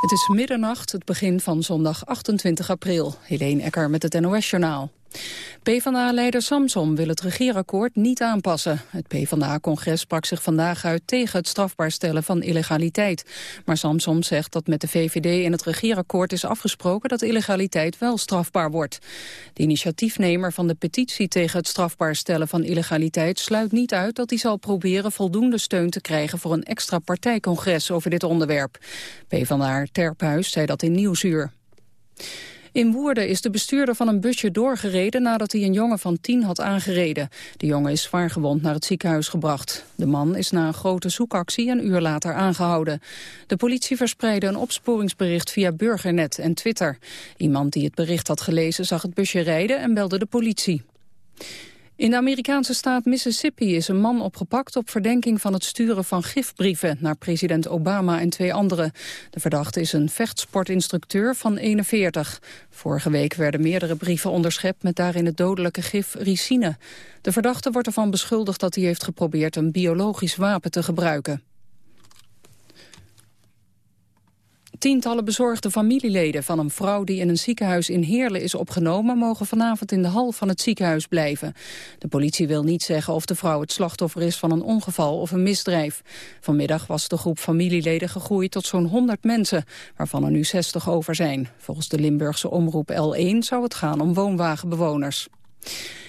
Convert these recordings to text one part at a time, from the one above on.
Het is middernacht, het begin van zondag 28 april. Helene Ecker met het NOS-journaal. PvdA-leider Samsom wil het regeerakkoord niet aanpassen. Het PvdA-congres sprak zich vandaag uit tegen het strafbaar stellen van illegaliteit. Maar Samsom zegt dat met de VVD in het regeerakkoord is afgesproken dat illegaliteit wel strafbaar wordt. De initiatiefnemer van de petitie tegen het strafbaar stellen van illegaliteit sluit niet uit dat hij zal proberen voldoende steun te krijgen voor een extra partijcongres over dit onderwerp. PvdA Terphuis zei dat in Nieuwsuur. In Woerden is de bestuurder van een busje doorgereden nadat hij een jongen van tien had aangereden. De jongen is zwaar gewond naar het ziekenhuis gebracht. De man is na een grote zoekactie een uur later aangehouden. De politie verspreidde een opsporingsbericht via Burgernet en Twitter. Iemand die het bericht had gelezen zag het busje rijden en belde de politie. In de Amerikaanse staat Mississippi is een man opgepakt op verdenking van het sturen van gifbrieven naar president Obama en twee anderen. De verdachte is een vechtsportinstructeur van 41. Vorige week werden meerdere brieven onderschept met daarin het dodelijke gif ricine. De verdachte wordt ervan beschuldigd dat hij heeft geprobeerd een biologisch wapen te gebruiken. Tientallen bezorgde familieleden van een vrouw die in een ziekenhuis in Heerlen is opgenomen... mogen vanavond in de hal van het ziekenhuis blijven. De politie wil niet zeggen of de vrouw het slachtoffer is van een ongeval of een misdrijf. Vanmiddag was de groep familieleden gegroeid tot zo'n 100 mensen, waarvan er nu 60 over zijn. Volgens de Limburgse omroep L1 zou het gaan om woonwagenbewoners.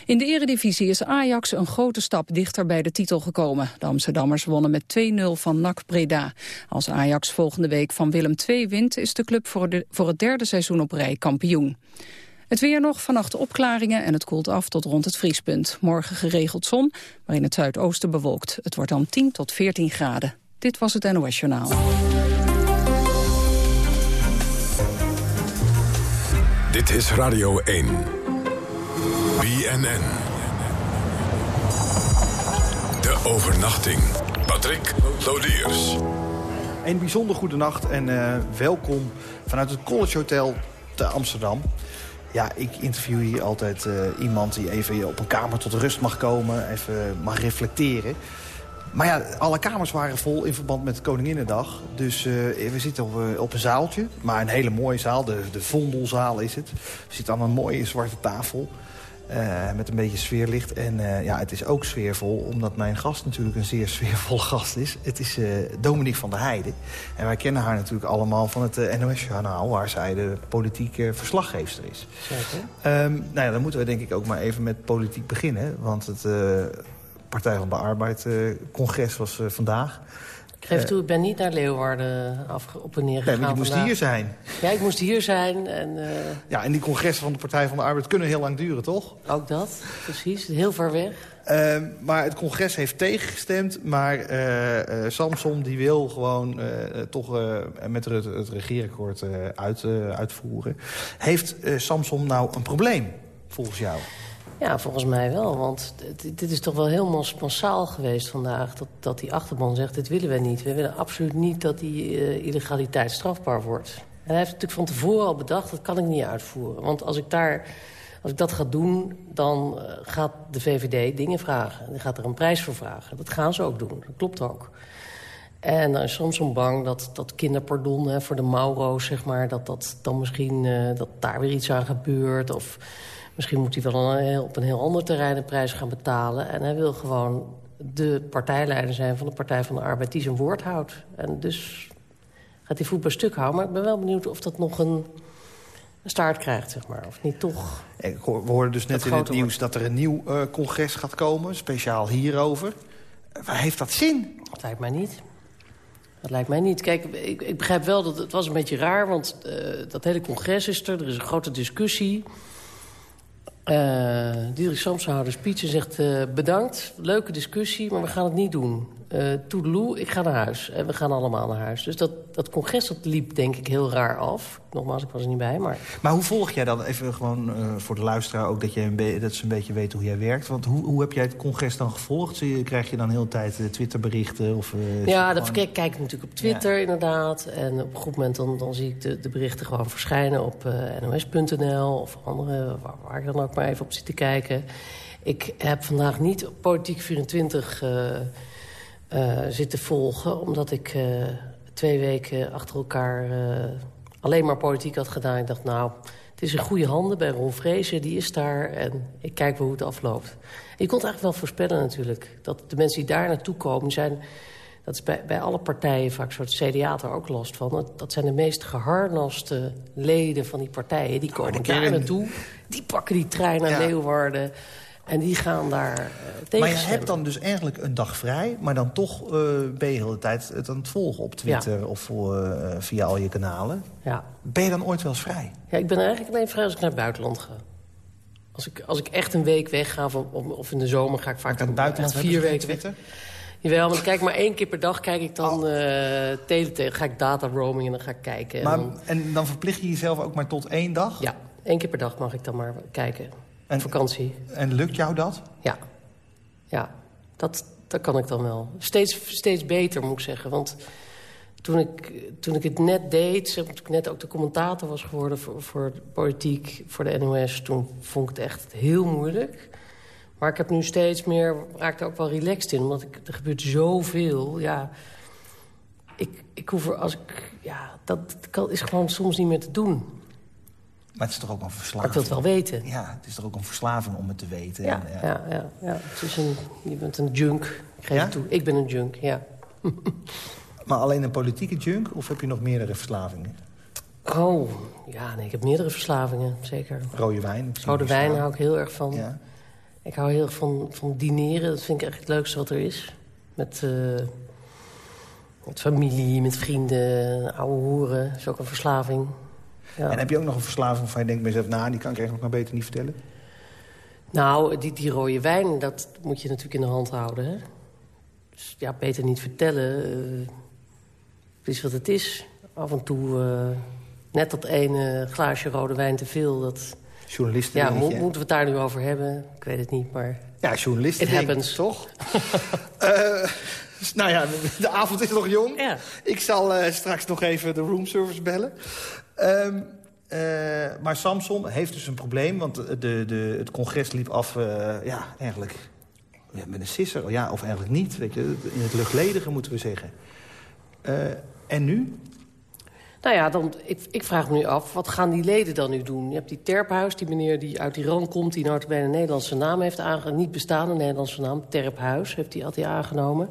In de eredivisie is Ajax een grote stap dichter bij de titel gekomen. De Amsterdammers wonnen met 2-0 van NAC Breda. Als Ajax volgende week van Willem II wint... is de club voor, voor het derde seizoen op rij kampioen. Het weer nog, vannacht opklaringen en het koelt af tot rond het vriespunt. Morgen geregeld zon, maar in het zuidoosten bewolkt. Het wordt dan 10 tot 14 graden. Dit was het NOS Journaal. Dit is Radio 1. BNN. De overnachting. Patrick Lodiers. Een bijzonder goede nacht en uh, welkom vanuit het College Hotel te Amsterdam. Ja, ik interview hier altijd uh, iemand die even op een kamer tot rust mag komen. Even mag reflecteren. Maar ja, alle kamers waren vol in verband met Koninginnedag. Dus uh, we zitten op, op, een zaaltje. Maar een hele mooie zaal. De, de Vondelzaal is het. We zitten aan een mooie zwarte tafel. Uh, met een beetje sfeerlicht. En uh, ja, het is ook sfeervol, omdat mijn gast natuurlijk een zeer sfeervolle gast is. Het is uh, Dominique van der Heijden. En wij kennen haar natuurlijk allemaal van het NOS-journaal... waar zij de politieke verslaggeefster is. Zeker. Um, nou ja, dan moeten we denk ik ook maar even met politiek beginnen. Want het Partij van de Arbeid-congres was vandaag... Ik geef toe, ik ben niet naar Leeuwarden af, op en neer gegaan. Nee, maar je moest vandaag. hier zijn. Ja, ik moest hier zijn. En, uh... Ja, en die congressen van de Partij van de Arbeid kunnen heel lang duren, toch? Ook dat, precies. Heel ver weg. Uh, maar het congres heeft tegengestemd. Maar uh, Samson die wil gewoon toch met het, het regeerakkoord uit, uitvoeren. Heeft Samson nou een probleem, volgens jou? Ja, volgens mij wel. Want dit is toch wel heel massaal geweest vandaag... dat, dat die achterban zegt, dit willen we niet. We willen absoluut niet dat die uh, illegaliteit strafbaar wordt. En hij heeft natuurlijk van tevoren al bedacht, dat kan ik niet uitvoeren. Want als ik, daar, als ik dat ga doen, dan uh, gaat de VVD dingen vragen. Die gaat er een prijs voor vragen. Dat gaan ze ook doen, dat klopt ook. En dan is soms om bang dat, dat kinderpardon hè, voor de Mauro's, zeg maar... dat, dat dan misschien uh, dat daar weer iets aan gebeurt... of Misschien moet hij wel een, op een heel ander terrein de prijs gaan betalen. En hij wil gewoon de partijleider zijn van de Partij van de Arbeid die zijn woord houdt. En dus gaat hij voet bij stuk houden. Maar ik ben wel benieuwd of dat nog een, een staart krijgt, zeg maar. Of niet toch... We hoorden dus net in het nieuws dat er een nieuw uh, congres gaat komen. Speciaal hierover. Waar heeft dat zin? Dat lijkt mij niet. Dat lijkt mij niet. Kijk, ik, ik begrijp wel dat het was een beetje raar... want uh, dat hele congres is er, er is een grote discussie... Uh, Diederik Samson houdt een speech en zegt... Uh, bedankt, leuke discussie, maar we gaan het niet doen. Uh, toedeloe, ik ga naar huis. En we gaan allemaal naar huis. Dus dat, dat congres dat liep denk ik heel raar af. Nogmaals, ik was er niet bij, maar... Maar hoe volg jij dan, even gewoon uh, voor de luisteraar ook... Dat, jij een dat ze een beetje weten hoe jij werkt? Want hoe, hoe heb jij het congres dan gevolgd? Zie, krijg je dan heel de tijd uh, Twitterberichten? Of, uh, ja, dat gewoon... kijk ik natuurlijk op Twitter ja. inderdaad. En op een goed moment dan, dan zie ik de, de berichten gewoon verschijnen op nos.nl... of andere, waar, waar ik dan ook maar even op zit te kijken. Ik heb vandaag niet op Politiek 24... Uh, zitten volgen, omdat ik uh, twee weken achter elkaar uh, alleen maar politiek had gedaan. Ik dacht, nou, het is in goede handen bij Ron Vrezen, die is daar. En ik kijk wel hoe het afloopt. je kon het eigenlijk wel voorspellen natuurlijk. Dat de mensen die daar naartoe komen zijn... Dat is bij, bij alle partijen vaak soort CDA er ook last van. Dat, dat zijn de meest geharnaste leden van die partijen. Die komen daar naartoe, die pakken die trein naar ja. Leeuwarden... En die gaan daar uh, tegen Maar je hebt dan dus eigenlijk een dag vrij... maar dan toch uh, ben je de hele tijd het aan het volgen op Twitter... Ja. of uh, via al je kanalen. Ja. Ben je dan ooit wel eens vrij? Ja, ik ben eigenlijk alleen vrij als ik naar het buitenland ga. Als ik, als ik echt een week wegga, of, of in de zomer ga ik vaak... naar het buitenland vier weken Twitter? Jawel, maar kijk maar één keer per dag kijk ik dan oh. uh, ga ik data roaming en dan ga ik kijken. Maar, en, dan... en dan verplicht je jezelf ook maar tot één dag? Ja, één keer per dag mag ik dan maar kijken. En, vakantie. En lukt jou dat? Ja. Ja, dat, dat kan ik dan wel. Steeds, steeds beter, moet ik zeggen. Want toen ik, toen ik het net deed, toen ik net ook de commentator was geworden... voor, voor politiek, voor de NOS, toen vond ik het echt heel moeilijk. Maar ik heb nu steeds meer, raak er ook wel relaxed in. Omdat ik, er gebeurt zoveel, ja... Ik, ik hoef er, als ik, ja, dat kan, is gewoon soms niet meer te doen. Maar het is toch ook een verslaving? ik wil het wel weten. Ja, het is toch ook een verslaving om het te weten. Ja, en, ja. ja, ja, ja. Het is een, je bent een junk. Ik geef ja? toe. Ik ben een junk, ja. maar alleen een politieke junk? Of heb je nog meerdere verslavingen? Oh, ja, nee, ik heb meerdere verslavingen, zeker. Rode wijn? Rode wijn hou ik heel erg van. Ja. Ik hou heel erg van, van dineren. Dat vind ik echt het leukste wat er is. Met, uh, met familie, met vrienden, oude hoeren. Dat is ook een verslaving. En heb je ook nog een verslaving waarvan je denkt bij jezelf... nou, die kan ik eigenlijk nog maar beter niet vertellen? Nou, die, die rode wijn, dat moet je natuurlijk in de hand houden. Hè? Dus ja, beter niet vertellen. Uh, het is wat het is. Af en toe uh, net dat ene glaasje rode wijn te veel... dat journalisten. Ja, mo moeten we het daar nu over hebben? Ik weet het niet, maar... Ja, journalisten. It happens. Toch? uh, nou ja, de avond is nog jong. Ja. Ik zal uh, straks nog even de roomservice bellen. Um, uh, maar Samson heeft dus een probleem, want de, de, het congres liep af, ja, eigenlijk ja, met een sisser. Ja, of eigenlijk niet, weet je, in het luchtledige moeten we zeggen. en nu? Nou ja, dan, ik, ik, vraag me nu af, wat gaan die leden dan nu doen? Je hebt die Terphuis, die meneer die uit Iran komt... die nou bij een Nederlandse naam heeft aangenomen. Niet bestaande Nederlandse naam, Terphuis heeft hij, aangenomen.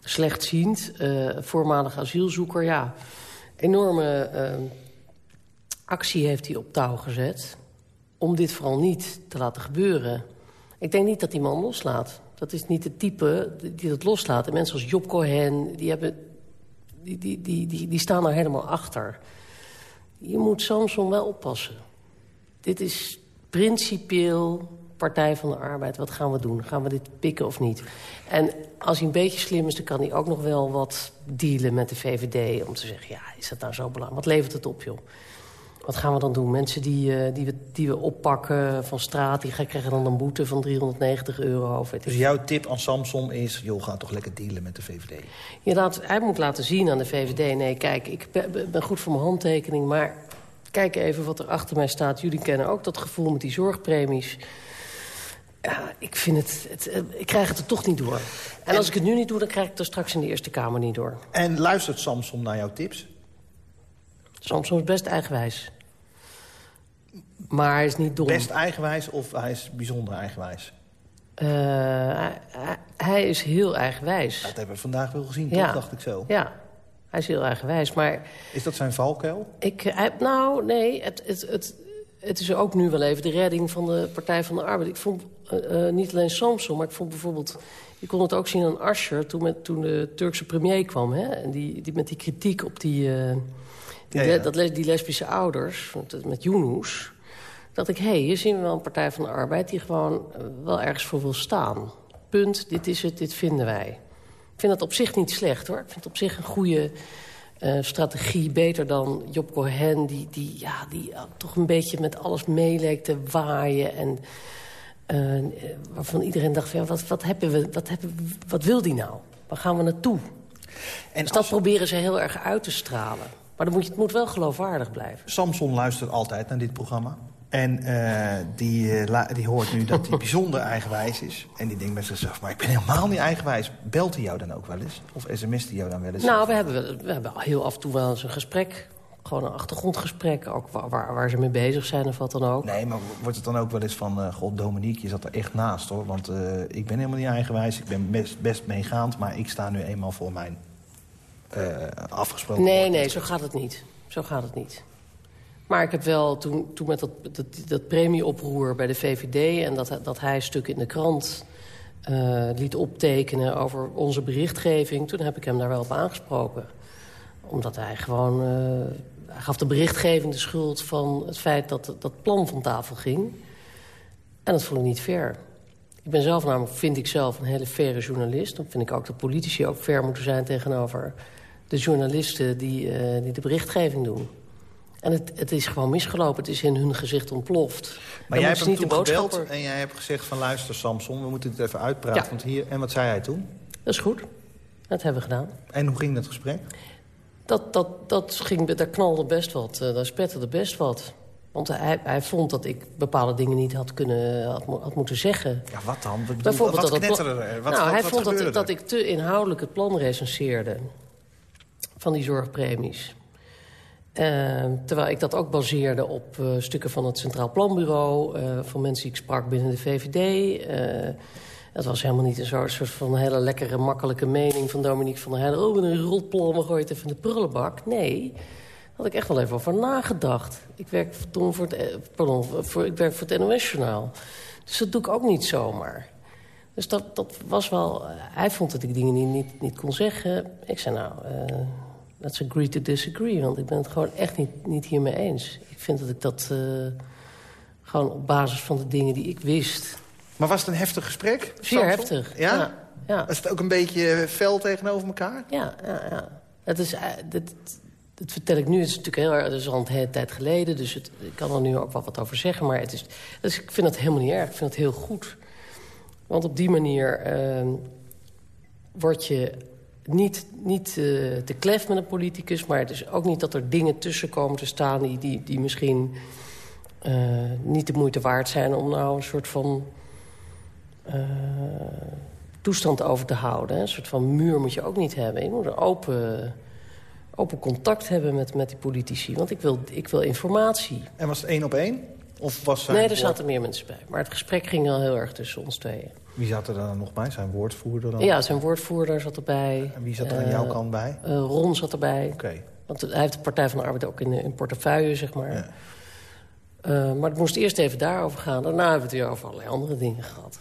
Slechtziend, voormalig asielzoeker, ja. Enorme uh, actie heeft hij op touw gezet... om dit vooral niet te laten gebeuren. Ik denk niet dat die man loslaat. Dat is niet het type die dat loslaat. En mensen als Job Cohen, die hebben die, die, die, die, die staan er helemaal achter. Je moet Samson wel oppassen. Dit is principieel Partij van de Arbeid. Wat gaan we doen? Gaan we dit pikken of niet? En als hij een beetje slim is, dan kan hij ook nog wel wat dealen met de VVD... om te zeggen, ja, is dat nou zo belangrijk? Wat levert het op, joh? Wat gaan we dan doen? Mensen die, uh, die, we, die we oppakken van straat... die krijgen dan een boete van 390 euro. Of dus jouw tip aan Samson is... joh, ga toch lekker dealen met de VVD? Je laat, hij moet laten zien aan de VVD... nee, kijk, ik ben, goed voor mijn handtekening... maar kijk even wat er achter mij staat. Jullie kennen ook dat gevoel met die zorgpremies... Ja, ik vind het, het, eh, ik krijg het er toch niet door. En, en als ik het nu niet doe, dan krijg ik het er straks in de Eerste Kamer niet door. En luistert Samson naar jouw tips? Samson is best eigenwijs. Maar hij is niet dom. Best eigenwijs of hij is bijzonder eigenwijs? Uh, hij, is heel eigenwijs. Dat hebben we vandaag wel gezien, ja. toch, dacht ik zo. Ja, hij is heel eigenwijs, maar... Is dat zijn valkuil? Ik, hij, nou, nee, het, het, het, het is ook nu wel even de redding van de Partij van de Arbeid. Ik vond uh, uh, niet alleen Samson, maar ik vond bijvoorbeeld... Je kon het ook zien aan Asscher toen, met, toen de Turkse premier kwam. Hè? En die, die met die kritiek op die, die, ja, ja. Dat, die lesbische ouders, met Yunus dat ik, hé, hey, hier zien we wel een Partij van de Arbeid... die gewoon eh, wel ergens voor wil staan. Punt, dit is het, dit vinden wij. Ik vind dat op zich niet slecht, hoor. Ik vind het op zich een goede uh, strategie. Beter dan Job Cohen, die, die, ja, die uh, toch een beetje met alles meeleek te waaien... en waarvan iedereen dacht, van, ja, wat, wat, hebben we, wat, hebben we, wat wil die nou? Waar gaan we naartoe? En dus dat proberen ze heel erg uit te stralen. Maar dan moet je, het moet wel geloofwaardig blijven. Samson luistert altijd naar dit programma. En uh, die, uh, die hoort nu dat hij bijzonder eigenwijs is. En die denkt met zichzelf, maar ik ben helemaal niet eigenwijs. Belt hij jou dan ook wel eens? Of sms't hij jou dan wel eens? Nou, we hebben, we hebben heel af en toe wel eens een gesprek. Gewoon een achtergrondgesprek, ook waar, waar, waar, ze mee bezig zijn of wat dan ook. Nee, maar wordt het dan ook wel eens van... Uh, God, Dominique, je zat er echt naast, hoor. Want ik ben helemaal niet eigenwijs. Ik ben best, best meegaand, maar ik sta nu eenmaal voor mijn afgesproken... Nee, nee, zo gaat het niet. Zo gaat het niet. Maar ik heb wel, toen, toen met dat, dat, dat premieoproer bij de VVD... en dat, dat hij stuk in de krant uh, liet optekenen over onze berichtgeving... toen heb ik hem daar wel op aangesproken. Omdat hij gewoon... Uh, hij gaf de berichtgeving de schuld van het feit dat dat plan van tafel ging. En dat vond ik niet fair. Ik ben zelf namelijk, vind ik zelf, een hele faire journalist. Dan vind ik ook dat politici ook fair moeten zijn tegenover de journalisten die, uh, die de berichtgeving doen. En het, het, is gewoon misgelopen. Het is in hun gezicht ontploft. Maar jij hebt hem toen gebeld en jij hebt gezegd van... luister Samson, we moeten het even uitpraten. Ja. Want hier, en wat zei hij toen? Dat is goed. Dat hebben we gedaan. En hoe ging dat gesprek? Dat, dat, dat ging, daar knalde best wat. Uh, daar spetterde best wat. Want hij, hij vond dat ik bepaalde dingen niet had, kunnen, had, had moeten zeggen. Ja, wat dan? Bijvoorbeeld wat dat er? Wat, nou, wat, hij vond dat, dat ik te inhoudelijk het plan recenseerde. Van die zorgpremies. Uh, terwijl ik dat ook baseerde op uh, stukken van het Centraal Planbureau... Uh, van mensen die ik sprak binnen de VVD. dat was helemaal niet een soort van hele lekkere, makkelijke mening... van Dominique van der Heijden. Oh, met een rotplan, we gooien het even in de prullenbak. Nee, daar had ik echt wel even over nagedacht. Ik werk toen voor het, pardon, voor, ik werk voor het NOS-journaal. Dus dat doe ik ook niet zomaar. Dus dat, dat was wel... hij vond dat ik dingen niet, niet kon zeggen. Ik zei, nou let's agree to disagree. Want ik ben het gewoon echt niet, niet hiermee eens. Ik vind dat ik dat uh, gewoon op basis van de dingen die ik wist... Maar was het een heftig gesprek? Zeer heftig, ja? ja? ja. Was het ook een beetje fel tegenover elkaar? Ja, ja, ja. Het is... dit, dat vertel ik nu, het is natuurlijk heel erg, het is al een hele tijd geleden... dus het, ik kan er nu ook wel wat over zeggen, maar het is, dus ik vind het helemaal niet erg. Ik vind het heel goed. Want op die manier uh, word je niet, niet uh, te klef met een politicus... maar het is ook niet dat er dingen tussen komen te staan... die, die, die misschien uh, niet de moeite waard zijn om nou een soort van... Uh, toestand over te houden. Een soort van muur moet je ook niet hebben. Je moet een open, open contact hebben met, met die politici. Want ik wil, ik wil informatie. En was het één op één? Of was nee, er zaten meer mensen bij. Maar het gesprek ging wel heel erg tussen ons tweeën. Wie zat er dan nog bij? Zijn woordvoerder dan? Ja, zijn woordvoerder zat erbij. En wie zat er aan jouw kant bij? Uh, Ron zat erbij. Oké. Okay. Want hij heeft de Partij van de Arbeid ook in, in portefeuille, zeg maar. Ja. Uh, maar het moest eerst even daarover gaan. Daarna hebben we het weer over allerlei andere dingen gehad.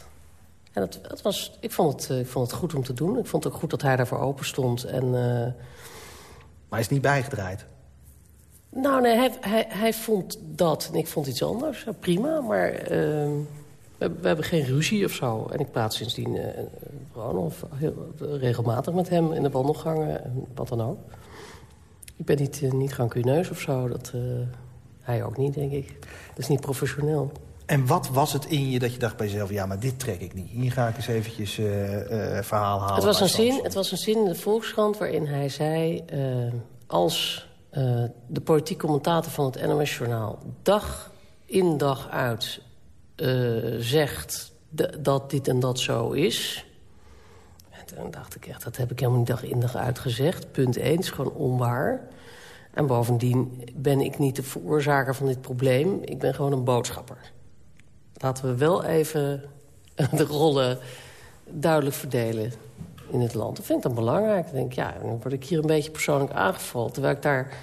En het, het was, ik, vond het, ik vond het goed om te doen. Ik vond het ook goed dat hij daarvoor open stond. En, maar hij is niet bijgedraaid? Nou, nee, hij, hij, hij vond dat en ik vond iets anders. Ja, prima, maar uh, we, we, hebben geen ruzie of zo. En ik praat sindsdien uh, gewoon of heel, regelmatig met hem in de wandelgangen en wat dan ook. Ik ben niet, uh, niet rancuneus of zo. Dat, hij ook niet, denk ik. Dat is niet professioneel. En wat was het in je dat je dacht bij jezelf... ja, maar dit trek ik niet. Hier ga ik eens eventjes verhaal halen. Het was, een zin, het was een zin in de Volkskrant waarin hij zei... als uh, de politiek commentator van het NOS-journaal... dag in dag uit uh, zegt dat dit en dat zo is... En toen dacht ik echt, dat heb ik helemaal niet dag in dag uit gezegd. Punt 1, is gewoon onwaar. En bovendien ben ik niet de veroorzaker van dit probleem. Ik ben gewoon een boodschapper. Laten we wel even de rollen duidelijk verdelen in het land. Dat vind ik dan belangrijk. Dan denk ik, ja, dan word ik hier een beetje persoonlijk aangevallen... terwijl ik daar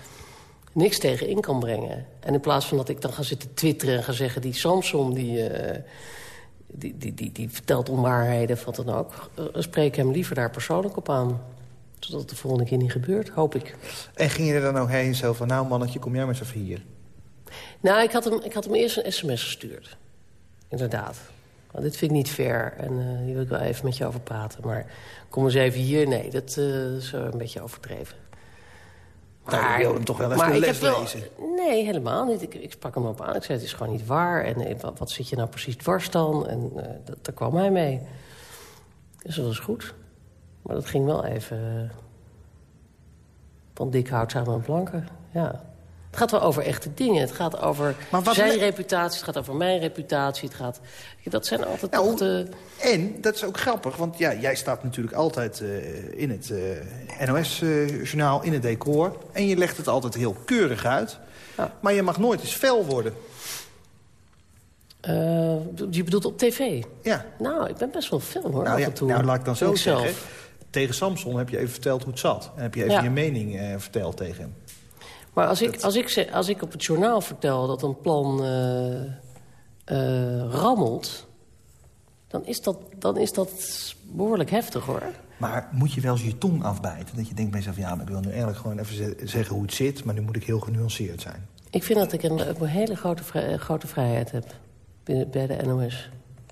niks tegen in kan brengen. En in plaats van dat ik dan ga zitten twitteren en ga zeggen... die Samson, die, uh, die, die, die, die, vertelt onwaarheden of wat dan ook... Uh, spreek ik hem liever daar persoonlijk op aan. Zodat het de volgende keer niet gebeurt, hoop ik. En ging je er dan ook heen zo van... nou mannetje, kom jij maar eens even hier? Nou, ik had hem, ik had hem eerst een sms gestuurd. Inderdaad. Want dit vind ik niet fair en uh, hier wil ik wel even met je over praten. Maar kom eens even hier. Nee, dat uh, is een beetje overdreven. Maar, nou, je wil hem toch wel even les lezen? nee, helemaal niet. Ik, ik sprak hem op aan. Ik zei, het is gewoon niet waar. En uh, wat, wat, zit je nou precies dwars dan? En dat, daar kwam hij mee. Dus dat was goed. Maar dat ging wel even... van dik hout samen met planken, ja. Het gaat wel over echte dingen. Het gaat over zijn reputatie, het gaat over mijn reputatie. Het gaat, dat zijn altijd nou. En, dat is ook grappig, want ja, jij staat natuurlijk altijd uh, in het uh, NOS-journaal, in het decor. En je legt het altijd heel keurig uit. Ja. Maar je mag nooit eens fel worden. Uh, je bedoelt op tv? Ja. Nou, ik ben best wel fel hoor, nou, ja, toe. Nou, laat ik dan zo zeggen. Tegen Samson heb je even verteld hoe het zat. En heb je even je mening verteld tegen hem. Maar als ik, als, ik, als ik op het journaal vertel dat een plan uh, uh, rammelt... Dan is, dat, dan is dat behoorlijk heftig, hoor. Maar moet je wel eens je tong afbijten? Dat je denkt bij jezelf, ja, maar ik wil nu eigenlijk gewoon even zeggen hoe het zit... maar nu moet ik heel genuanceerd zijn. Ik vind dat ik een, een hele grote, vrij, grote vrijheid heb bij de NOS.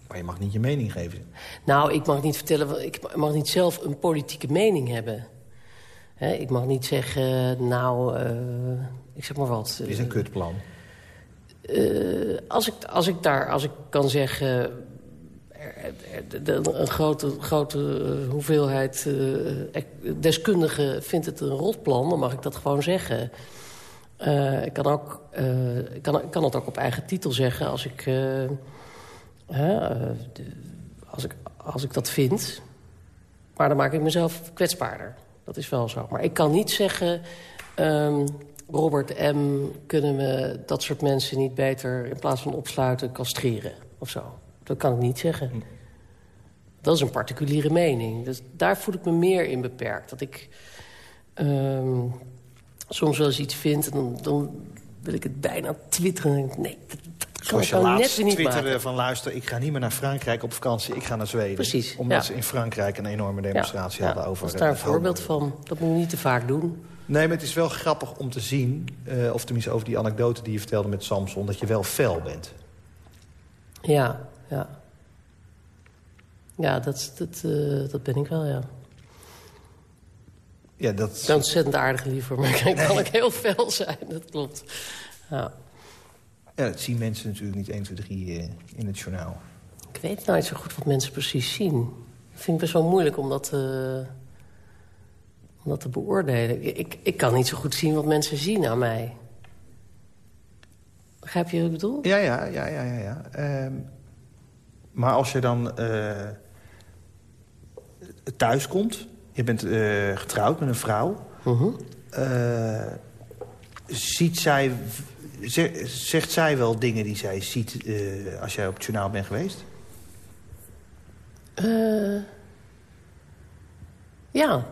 Maar je mag niet je mening geven. Nou, ik mag niet vertellen, ik mag niet zelf een politieke mening hebben ik mag niet zeggen, nou, uh, ik zeg maar wat. Het is een kutplan. Uh, als, ik, als, ik daar, als ik kan zeggen... een grote, grote hoeveelheid deskundigen vindt het een rotplan... dan mag ik dat gewoon zeggen. ik, kan ook, ik, kan, ik kan het ook op eigen titel zeggen als ik, als ik, als ik dat vind. Maar dan maak ik mezelf kwetsbaarder. Dat is wel zo. Maar ik kan niet zeggen... Um, Robert M., kunnen we dat soort mensen niet beter... in plaats van opsluiten, castreren of zo. Dat kan ik niet zeggen. Hm. Dat is een particuliere mening. Dus daar voel ik me meer in beperkt. Dat ik um, soms wel eens iets vind... en dan, dan wil ik het bijna twitteren. Nee, dat, Zoals je laatst twitterde van luister, ik ga niet meer naar Frankrijk op vakantie, ik ga naar Zweden. Precies. Omdat ze in Frankrijk een enorme demonstratie hadden over... Dat is daar een voorbeeld van. Dat moet je niet te vaak doen. Nee, maar het is wel grappig om te zien, uh, of tenminste over die anekdote die je vertelde met Samson, dat je wel fel bent. Ja, ja. Ja, dat, dat, uh, dat ben ik wel, ja. Ja, dat... is ontzettend aardig liever, maar ik kan ik heel fel zijn, dat klopt. Ja. Ja, dat zien mensen natuurlijk niet 1, 2, 3 uh, in het journaal. Ik weet nooit zo goed wat mensen precies zien. Ik vind het best wel moeilijk om dat, uh, om dat te beoordelen. Ik, ik kan niet zo goed zien wat mensen zien aan mij. Begrijp je wat ik bedoel? Ja, ja, ja, ja, ja. ja. Um, maar als je dan uh, thuis komt... je bent uh, getrouwd met een vrouw... Uh -huh. Ziet zij Zegt zij wel dingen die zij ziet uh, als jij op het journaal bent geweest? Uh, ja.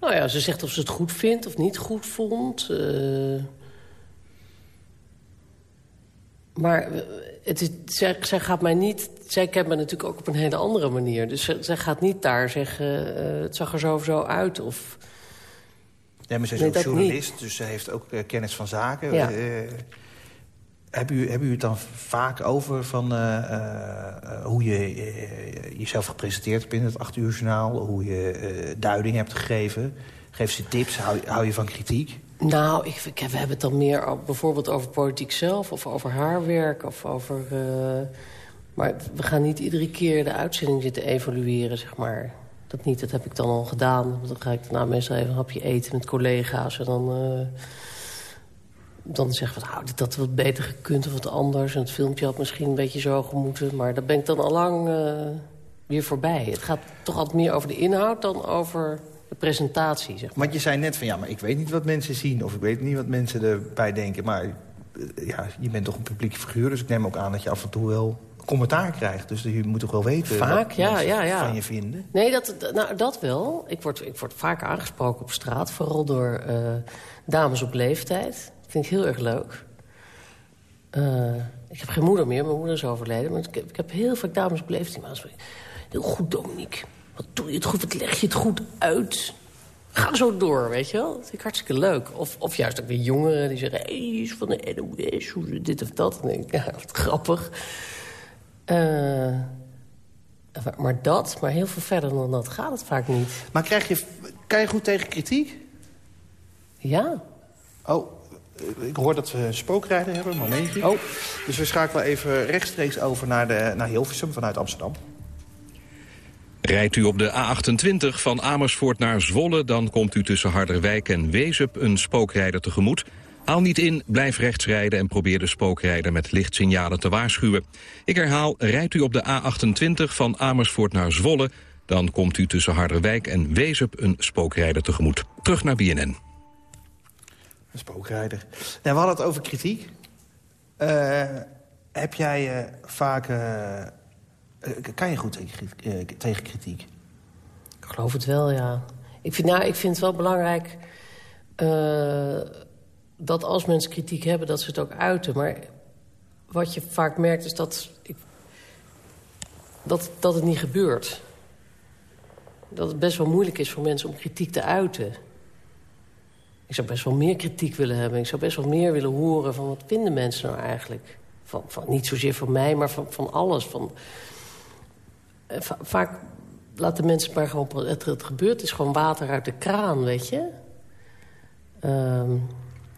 Nou ja, ze zegt of ze het goed vindt of niet goed vond. Uh, maar het is, zij, gaat mij niet... Zij kent me natuurlijk ook op een hele andere manier. Dus zij, zij gaat niet daar zeggen... het zag er zo of zo uit of... Maar zij is ook journalist, dus ze heeft ook kennis van zaken. Ja. Hebben u, hebben u het dan vaak over van uh, hoe je jezelf gepresenteerd hebt in het acht uur journaal? Hoe je duiding hebt gegeven? Geef ze tips? Hou, hou je van kritiek? Nou, ik, ik, we hebben het dan meer bijvoorbeeld over politiek zelf... of over haar werk, of over... maar we gaan niet iedere keer de uitzending zitten evalueren, zeg maar. Dat niet, dat heb ik dan al gedaan. Dan ga ik daarna meestal even een hapje eten met collega's... en dan dan zeggen we, nou, dit had wat beter gekund of wat anders. En het filmpje had misschien een beetje zo gemoeten. Maar daar ben ik dan al lang uh, weer voorbij. Het gaat toch altijd meer over de inhoud dan over de presentatie. Zeg maar. Want je zei net van, ja, maar ik weet niet wat mensen zien... of ik weet niet wat mensen erbij denken. Maar uh, ja, je bent toch een publieke figuur... dus ik neem ook aan dat je af en toe wel commentaar krijgt. Dus je moet toch wel weten vaak, wat ja, ja, ja. van je vinden? Nee, dat, nou, dat wel. Ik word, ik word vaak aangesproken op straat. Vooral door uh, dames op leeftijd vind ik heel erg leuk. Uh, ik heb geen moeder meer, mijn moeder is overleden. Maar ik heb, ik heb heel vaak dames beleefd die maar Heel goed, Dominique. Wat doe je het goed, wat leg je het goed uit. Ga zo door, weet je wel. Dat vind ik hartstikke leuk. Of, of juist ook weer jongeren die zeggen... hé, hey, is van de NOS, hoe dit of dat. En denk ik, ja, wat grappig. Uh, maar dat, maar heel veel verder dan dat gaat het vaak niet. Maar krijg je, kan je goed tegen kritiek? Ja. Oh, ik hoor dat we een spookrijder hebben, momentje. Oh. Dus we schakelen even rechtstreeks over naar, de, naar Hilversum vanuit Amsterdam. Rijdt u op de A28 van Amersfoort naar Zwolle... dan komt u tussen Harderwijk en Wezep een spookrijder tegemoet. Haal niet in, blijf rechts rijden en probeer de spookrijder met lichtsignalen te waarschuwen. Ik herhaal, rijdt u op de A28 van Amersfoort naar Zwolle... dan komt u tussen Harderwijk en Weesup een spookrijder tegemoet. Terug naar BNN. Een spookrijder. Nou, we hadden het over kritiek. Uh, heb jij uh, vaak... Uh, kan je goed tegen, tegen kritiek? Ik geloof het wel, ja. Ik vind, nou, ik vind het wel belangrijk dat als mensen kritiek hebben, dat ze het ook uiten. Maar wat je vaak merkt is dat, ik, dat, dat het niet gebeurt. Dat het best wel moeilijk is voor mensen om kritiek te uiten. Ik zou best wel meer kritiek willen hebben. Ik zou best wel meer willen horen van wat vinden mensen nou eigenlijk. Van, van, niet zozeer van mij, maar van, van alles. Van, eh, vaak laten mensen maar gewoon... Het, het gebeurt is gewoon water uit de kraan, weet je. Um,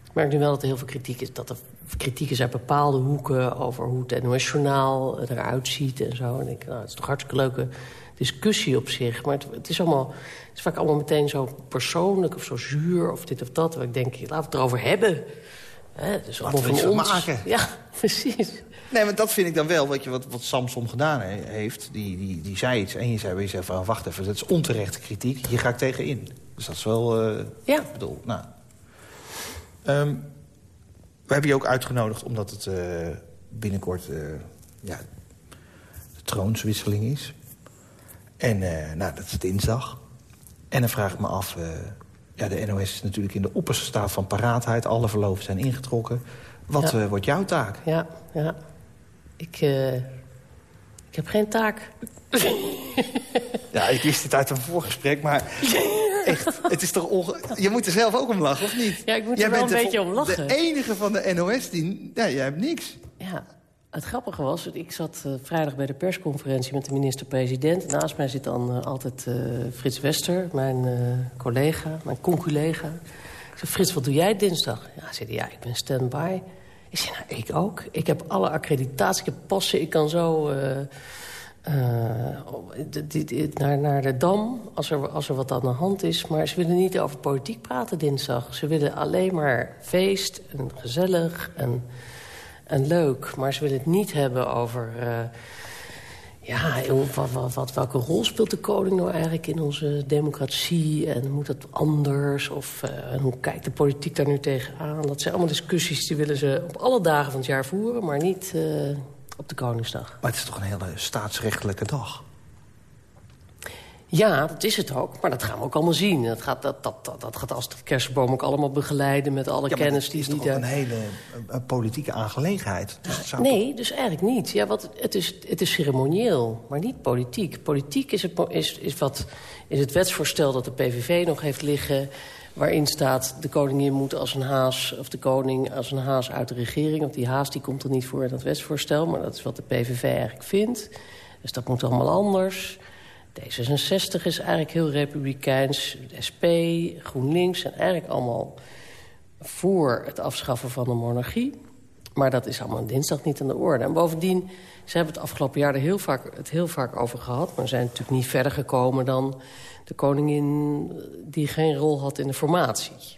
ik merk nu wel dat er heel veel kritiek is. Dat er kritiek is uit bepaalde hoeken over hoe het NOS-journaal eruit ziet en zo. En ik, nou, het is toch hartstikke leuke discussie op zich. Maar het, het, is allemaal, het is vaak allemaal meteen zo persoonlijk of zo zuur of dit of dat. Waar ik denk, laten we het erover hebben. Hè, dus allemaal van ons. maken. Ja, precies. Nee, maar dat vind ik dan wel, weet je, wat, wat Samson gedaan heeft. Die, die, die zei iets en je zei, je zei van, wacht even, dat is onterechte kritiek. Hier ga ik tegen in. Dus dat is wel, uh, ja. bedoel, nou... Um, we hebben je ook uitgenodigd omdat het uh, binnenkort uh, ja, de troonswisseling is. En uh, nou, dat is dinsdag. En dan vraag ik me af... ja, de NOS is natuurlijk in de opperste staat van paraatheid. Alle verloven zijn ingetrokken. Wat ja. wordt jouw taak? Ja, ja. Ik, ik heb geen taak. ja, ik wist het uit een voorgesprek, maar... Echt, het is toch onge... Je moet er zelf ook om lachen, of niet? Ja, ik moet er wel een beetje om lachen. De enige van de NOS die... Ja, jij hebt niks. Ja, het grappige was, ik zat uh, vrijdag bij de persconferentie met de minister-president. Naast mij zit dan uh, altijd uh, Frits Wester, mijn collega, mijn conculega. Ik zei, Frits, wat doe jij dinsdag? Ja, zei hij, ja, ik ben stand-by. Ik zei, nou, ik ook. Ik heb alle accreditatie, ik heb passen, ik kan zo... Uh, naar, naar de Dam, als er, als er wat aan de hand is. Maar ze willen niet over politiek praten dinsdag. Ze willen alleen maar feest en gezellig en, leuk. Maar ze willen het niet hebben over... Uh, ja, wat, welke rol speelt de koning nou eigenlijk in onze democratie? En moet dat anders? Of uh, hoe kijkt de politiek daar nu tegenaan? Dat zijn allemaal discussies die willen ze op alle dagen van het jaar voeren... maar niet op de Koningsdag. Maar het is toch een hele staatsrechtelijke dag? Ja, dat is het ook. Maar dat gaan we ook allemaal zien. Dat gaat, dat, dat, dat, gaat als de kersenboom ook allemaal begeleiden met alle kennis die... Het is toch een hele een politieke aangelegenheid? Dus nee, dus eigenlijk niet. Ja, wat, het, is, het is ceremonieel, maar niet politiek. Politiek is het, is, is, wat, is het wetsvoorstel dat de PVV nog heeft liggen waarin staat de koningin moet als een haas... of de koning als een haas uit de regering. Want die haas die komt er niet voor in dat wetsvoorstel... maar dat is wat de PVV eigenlijk vindt. Dus dat moet allemaal anders. D66 is eigenlijk heel republikeins. SP, GroenLinks zijn eigenlijk allemaal voor het afschaffen van de monarchie. Maar dat is allemaal dinsdag niet aan de orde. En bovendien, ze hebben het afgelopen jaar er heel vaak, het heel vaak over gehad... maar zijn natuurlijk niet verder gekomen dan de koningin die geen rol had in de formatie.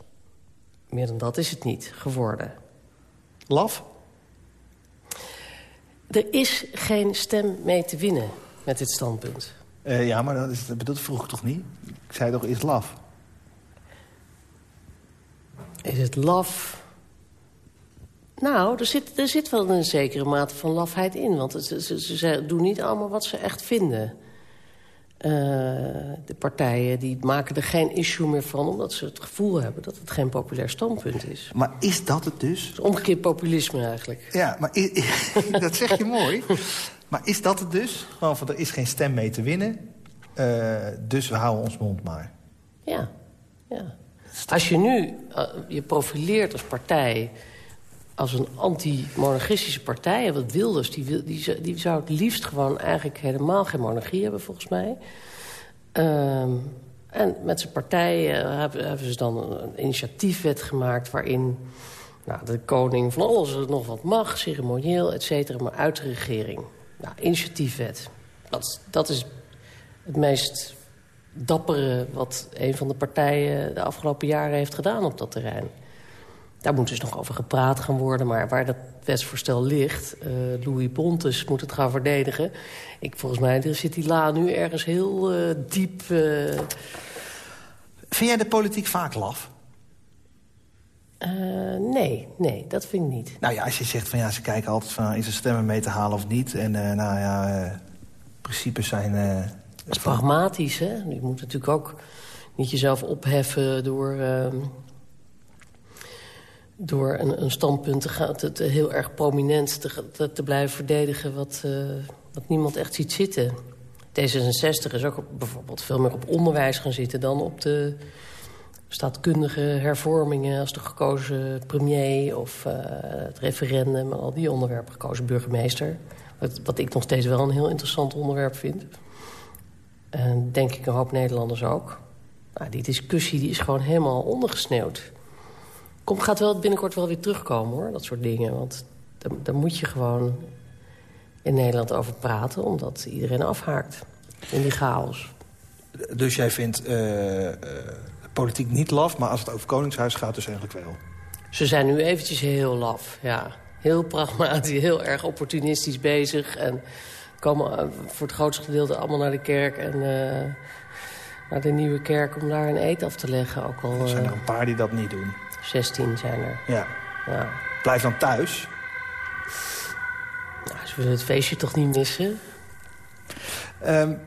Meer dan dat is het niet geworden. Laf? Er is geen stem mee te winnen met dit standpunt. Uh, ja, maar dat, is, dat vroeg ik toch niet? Ik zei toch, is laf? Is het laf? Nou, er zit, er zit wel een zekere mate van lafheid in. Want ze, ze, ze doen niet allemaal wat ze echt vinden. Uh, de partijen die maken er geen issue meer van... omdat ze het gevoel hebben dat het geen populair standpunt is. Maar is dat het dus? Het omgekeerd populisme eigenlijk. Ja, maar dat zeg je mooi. Maar is dat het dus? Gewoon van, er is geen stem mee te winnen, uh, dus we houden ons mond maar. Ja, ja. Als je nu uh, je profileert als partij als een anti-monarchistische partij. En wat Wilders, die, die, zou het liefst gewoon eigenlijk helemaal geen monarchie hebben, volgens mij. Um, en met zijn partij hebben, hebben, ze dan een initiatiefwet gemaakt... waarin nou, de koning van alles nog wat mag, ceremonieel, et cetera... maar uit de regering. Nou, initiatiefwet. Dat, dat is het meest dappere wat een van de partijen de afgelopen jaren heeft gedaan op dat terrein. Daar moet dus nog over gepraat gaan worden. Maar waar dat wetsvoorstel ligt, uh, Louis Pontus moet het gaan verdedigen. Ik, volgens mij zit die la nu ergens heel uh, diep... Uh... Vind jij de politiek vaak laf? nee, nee, dat vind ik niet. Nou ja, als je zegt van ja, ze kijken altijd van is er stemmen mee te halen of niet. En nou ja, principes zijn... dat is pragmatisch, hè? Je moet natuurlijk ook niet jezelf opheffen door ehm, door een, een standpunt te gaan, te, heel erg prominent te, te, blijven verdedigen... Wat, uh, wat niemand echt ziet zitten. D66 is ook bijvoorbeeld veel meer op onderwijs gaan zitten... dan op de staatkundige hervormingen als de gekozen premier... of uh, het referendum en al die onderwerpen, gekozen burgemeester. Wat, wat ik nog steeds wel een heel interessant onderwerp vind. En denk ik een hoop Nederlanders ook. Nou, die discussie die is gewoon helemaal ondergesneeuwd. Komt, gaat wel binnenkort wel weer terugkomen, hoor, dat soort dingen. Want daar, daar moet je gewoon in Nederland over praten... omdat iedereen afhaakt in die chaos. Dus jij vindt uh, uh, politiek niet laf, maar als het over Koningshuis gaat dus eigenlijk wel? Ze zijn nu eventjes heel laf, ja. Heel pragmatisch, heel erg opportunistisch bezig. En komen eh, voor het grootste gedeelte allemaal naar de kerk... en naar de Nieuwe Kerk om daar een eet af te leggen. Ook al, er zijn er een paar die dat niet doen. 16 zijn er. Ja. ja. Blijf dan thuis. Nou, ze willen het feestje toch niet missen? Um,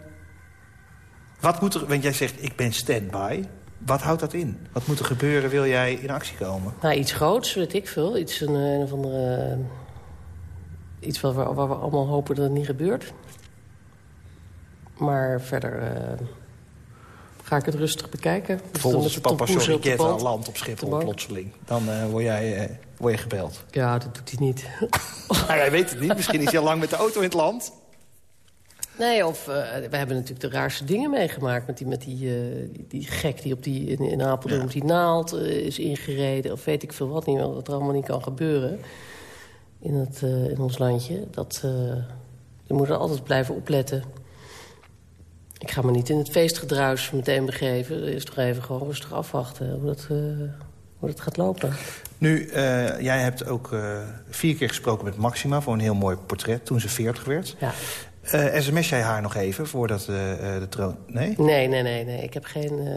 wat moet er, want jij zegt ik ben standby. Wat houdt dat in? Wat moet er gebeuren, wil jij in actie komen? Nou, iets groots, weet ik veel. Iets, een, een of andere... Iets waar we, waar we allemaal hopen dat het niet gebeurt. Maar verder... Uh, ga ik het rustig bekijken. Volgens papa Sorry aan land op Schiphol plotseling. Dan uh, word, jij, uh, word je gebeld. Ja, dat doet hij niet. nou, hij weet het niet. Misschien is hij al lang met de auto in het land. Nee, of uh, we hebben natuurlijk de raarste dingen meegemaakt... met die, met die, die, die, gek die op die, in, in Apeldoorn ja. die naald is ingereden... of weet ik veel wat niet, wat er allemaal niet kan gebeuren in, het, in ons landje. Dat, je moet er altijd blijven opletten... Ik ga me niet in het feestgedruis meteen begeven. Eerst toch even gewoon rustig afwachten hoe dat, uh, hoe dat gaat lopen. Nu, uh, jij hebt ook uh, vier keer gesproken met Maxima... voor een heel mooi portret toen ze 40 werd. Ja. sms jij haar nog even voordat de troon... Nee? Nee, nee, nee. nee. Ik heb geen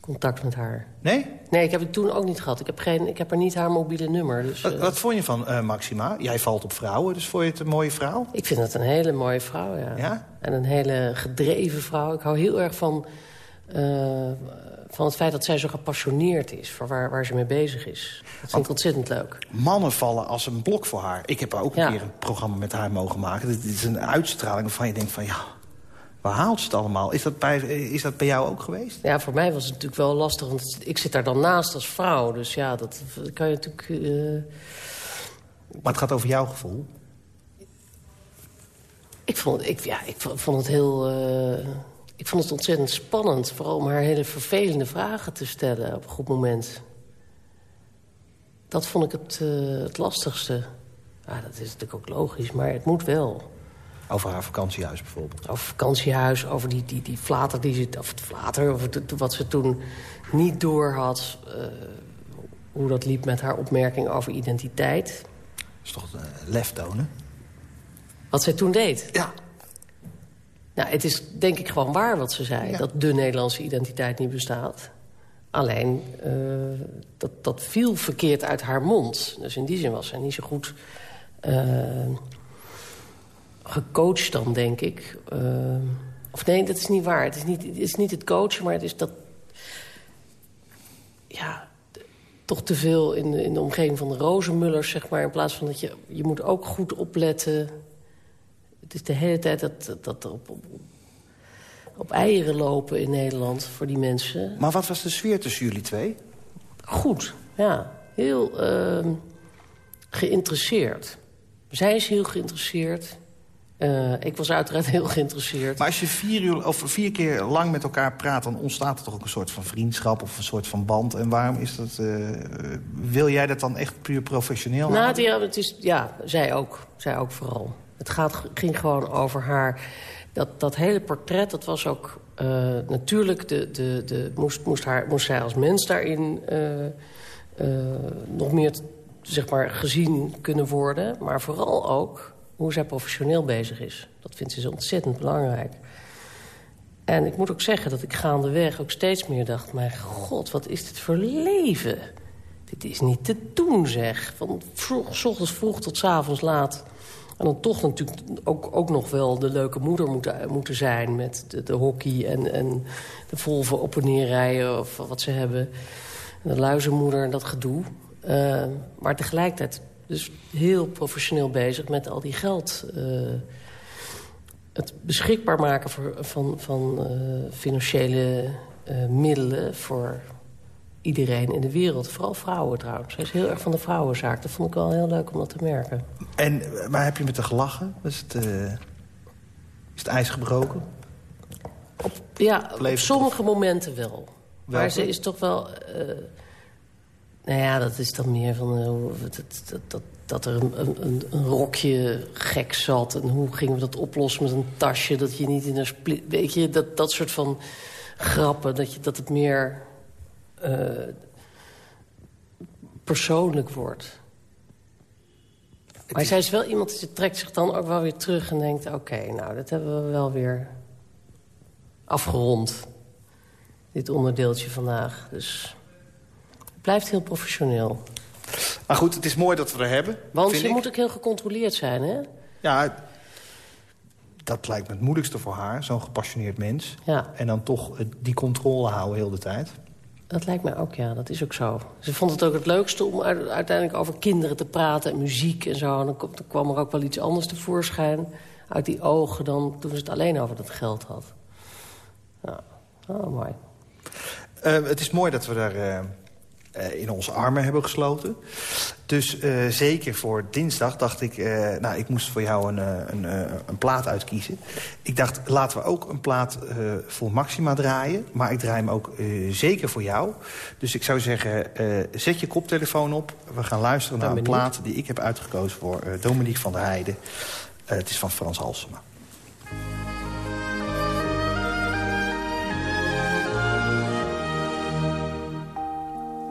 contact met haar. Nee? Nee, ik heb het toen ook niet gehad. Ik heb, geen, ik heb er niet haar mobiele nummer. Dus, wat, wat vond je van Maxima? Jij valt op vrouwen, dus vond je het een mooie vrouw? Ik vind het een hele mooie vrouw, ja. ja? En een hele gedreven vrouw. Ik hou heel erg van, uh, van het feit dat zij zo gepassioneerd is... voor waar, waar ze mee bezig is. Dat vind ik ontzettend leuk. Mannen vallen als een blok voor haar. Ik heb ook een ja. keer een programma met haar mogen maken. Dit is een uitstraling waarvan je denkt van... ja, Waar haalt ze het allemaal? Is dat, bij, is dat bij jou ook geweest? Ja, voor mij was het natuurlijk wel lastig. Want ik zit daar dan naast als vrouw. Dus ja, dat kan je natuurlijk... Uh... Maar het gaat over jouw gevoel? Ik vond, ik, ja, ik vond het heel... Uh... ik vond het ontzettend spannend. Vooral om haar hele vervelende vragen te stellen op een goed moment. Dat vond ik het, uh, het lastigste. Ja, dat is natuurlijk ook logisch, maar het moet wel. Over haar vakantiehuis bijvoorbeeld? Over vakantiehuis, over die, die, die flater, die ze, of het flater, over de, wat ze toen niet door had. Uh, hoe dat liep met haar opmerking over identiteit. Dat is toch uh, lef tonen? Wat zij toen deed? Ja. Nou, het is denk ik gewoon waar wat ze zei. Ja. Dat de Nederlandse identiteit niet bestaat. Alleen, uh, dat, dat viel verkeerd uit haar mond. Dus in die zin was zij niet zo goed... Uh, gecoacht dan, denk ik. Uh, of nee, dat is niet waar. Het is niet het, is niet het coachen, maar het is dat... Ja, toch te veel in de, in de omgeving van de rozenmullers, zeg maar. In plaats van dat je... Je moet ook goed opletten. Het is de hele tijd dat, dat, dat op, op, op eieren lopen in Nederland voor die mensen. Maar wat was de sfeer tussen jullie twee? Goed, ja. Heel uh, geïnteresseerd. Zij is heel geïnteresseerd. Uh, ik was uiteraard heel geïnteresseerd. Maar als je vier, uur, of vier keer lang met elkaar praat... dan ontstaat er toch ook een soort van vriendschap of een soort van band. En waarom is dat... Uh, wil jij dat dan echt puur professioneel nou, ja, het is, ja, zij ook. Zij ook vooral. Het gaat, ging gewoon over haar... Dat, dat hele portret, dat was ook... Uh, natuurlijk, de, de, de, moest, moest, haar, zij als mens daarin nog meer zeg maar, gezien kunnen worden. Maar vooral ook hoe zij professioneel bezig is. Dat vindt ze ontzettend belangrijk. En ik moet ook zeggen dat ik gaandeweg ook steeds meer dacht... mijn god, wat is dit voor leven? Dit is niet te doen, zeg. Van s ochtends vroeg tot s avonds laat. En dan toch natuurlijk ook, ook nog wel de leuke moeder moeten, moeten zijn... met de, hockey en, en de Volvo op en neerrijden of wat ze hebben. En de luizenmoeder en dat gedoe. Uh, maar tegelijkertijd dus heel professioneel bezig met al die geld... Uh, het beschikbaar maken voor, van, van uh, financiële middelen voor iedereen in de wereld. Vooral vrouwen trouwens. Zij is heel erg van de vrouwenzaak. Dat vond ik wel heel leuk om dat te merken. En, maar heb je met haar gelachen? Is het, uh, is het ijs gebroken? Op, ja, op sommige momenten wel. Welke? Maar ze is toch wel... Uh, nou ja, dat is dan meer van... Uh, dat, dat, dat, dat er een, een, een, rokje gek zat. En hoe gingen we dat oplossen met een tasje? Dat je niet in een split... Weet je, dat, dat soort van grappen. Dat, je, dat het meer uh, persoonlijk wordt. Maar zij is wel iemand die trekt zich dan ook wel weer terug en denkt... oké, nou, dat hebben we wel weer afgerond. Dit onderdeeltje vandaag. Dus het blijft heel professioneel. Maar goed, het is mooi dat we er hebben. Want ze moet ook heel gecontroleerd zijn, hè? Ja, dat lijkt me het moeilijkste voor haar, zo'n gepassioneerd mens. Ja. En dan toch die controle houden heel de tijd. Dat lijkt mij ook, ja. Dat is ook zo. Ze vond het ook het leukste om uiteindelijk over kinderen te praten... en muziek en zo. En dan kwam er ook wel iets anders tevoorschijn uit die ogen... dan toen ze het alleen over dat geld had. Ja, oh, mooi. Uh, het is mooi dat we daar uh, in onze armen hebben gesloten. Dus uh, zeker voor dinsdag dacht ik... Uh, nou, ik moest voor jou een, een, een, plaat uitkiezen. Ik dacht, laten we ook een plaat voor Maxima draaien. Maar ik draai hem ook zeker voor jou. Dus ik zou zeggen, zet je koptelefoon op. We gaan luisteren naar een plaat die ik heb uitgekozen voor Dominique van der Heijden. het is van Frans Halsema.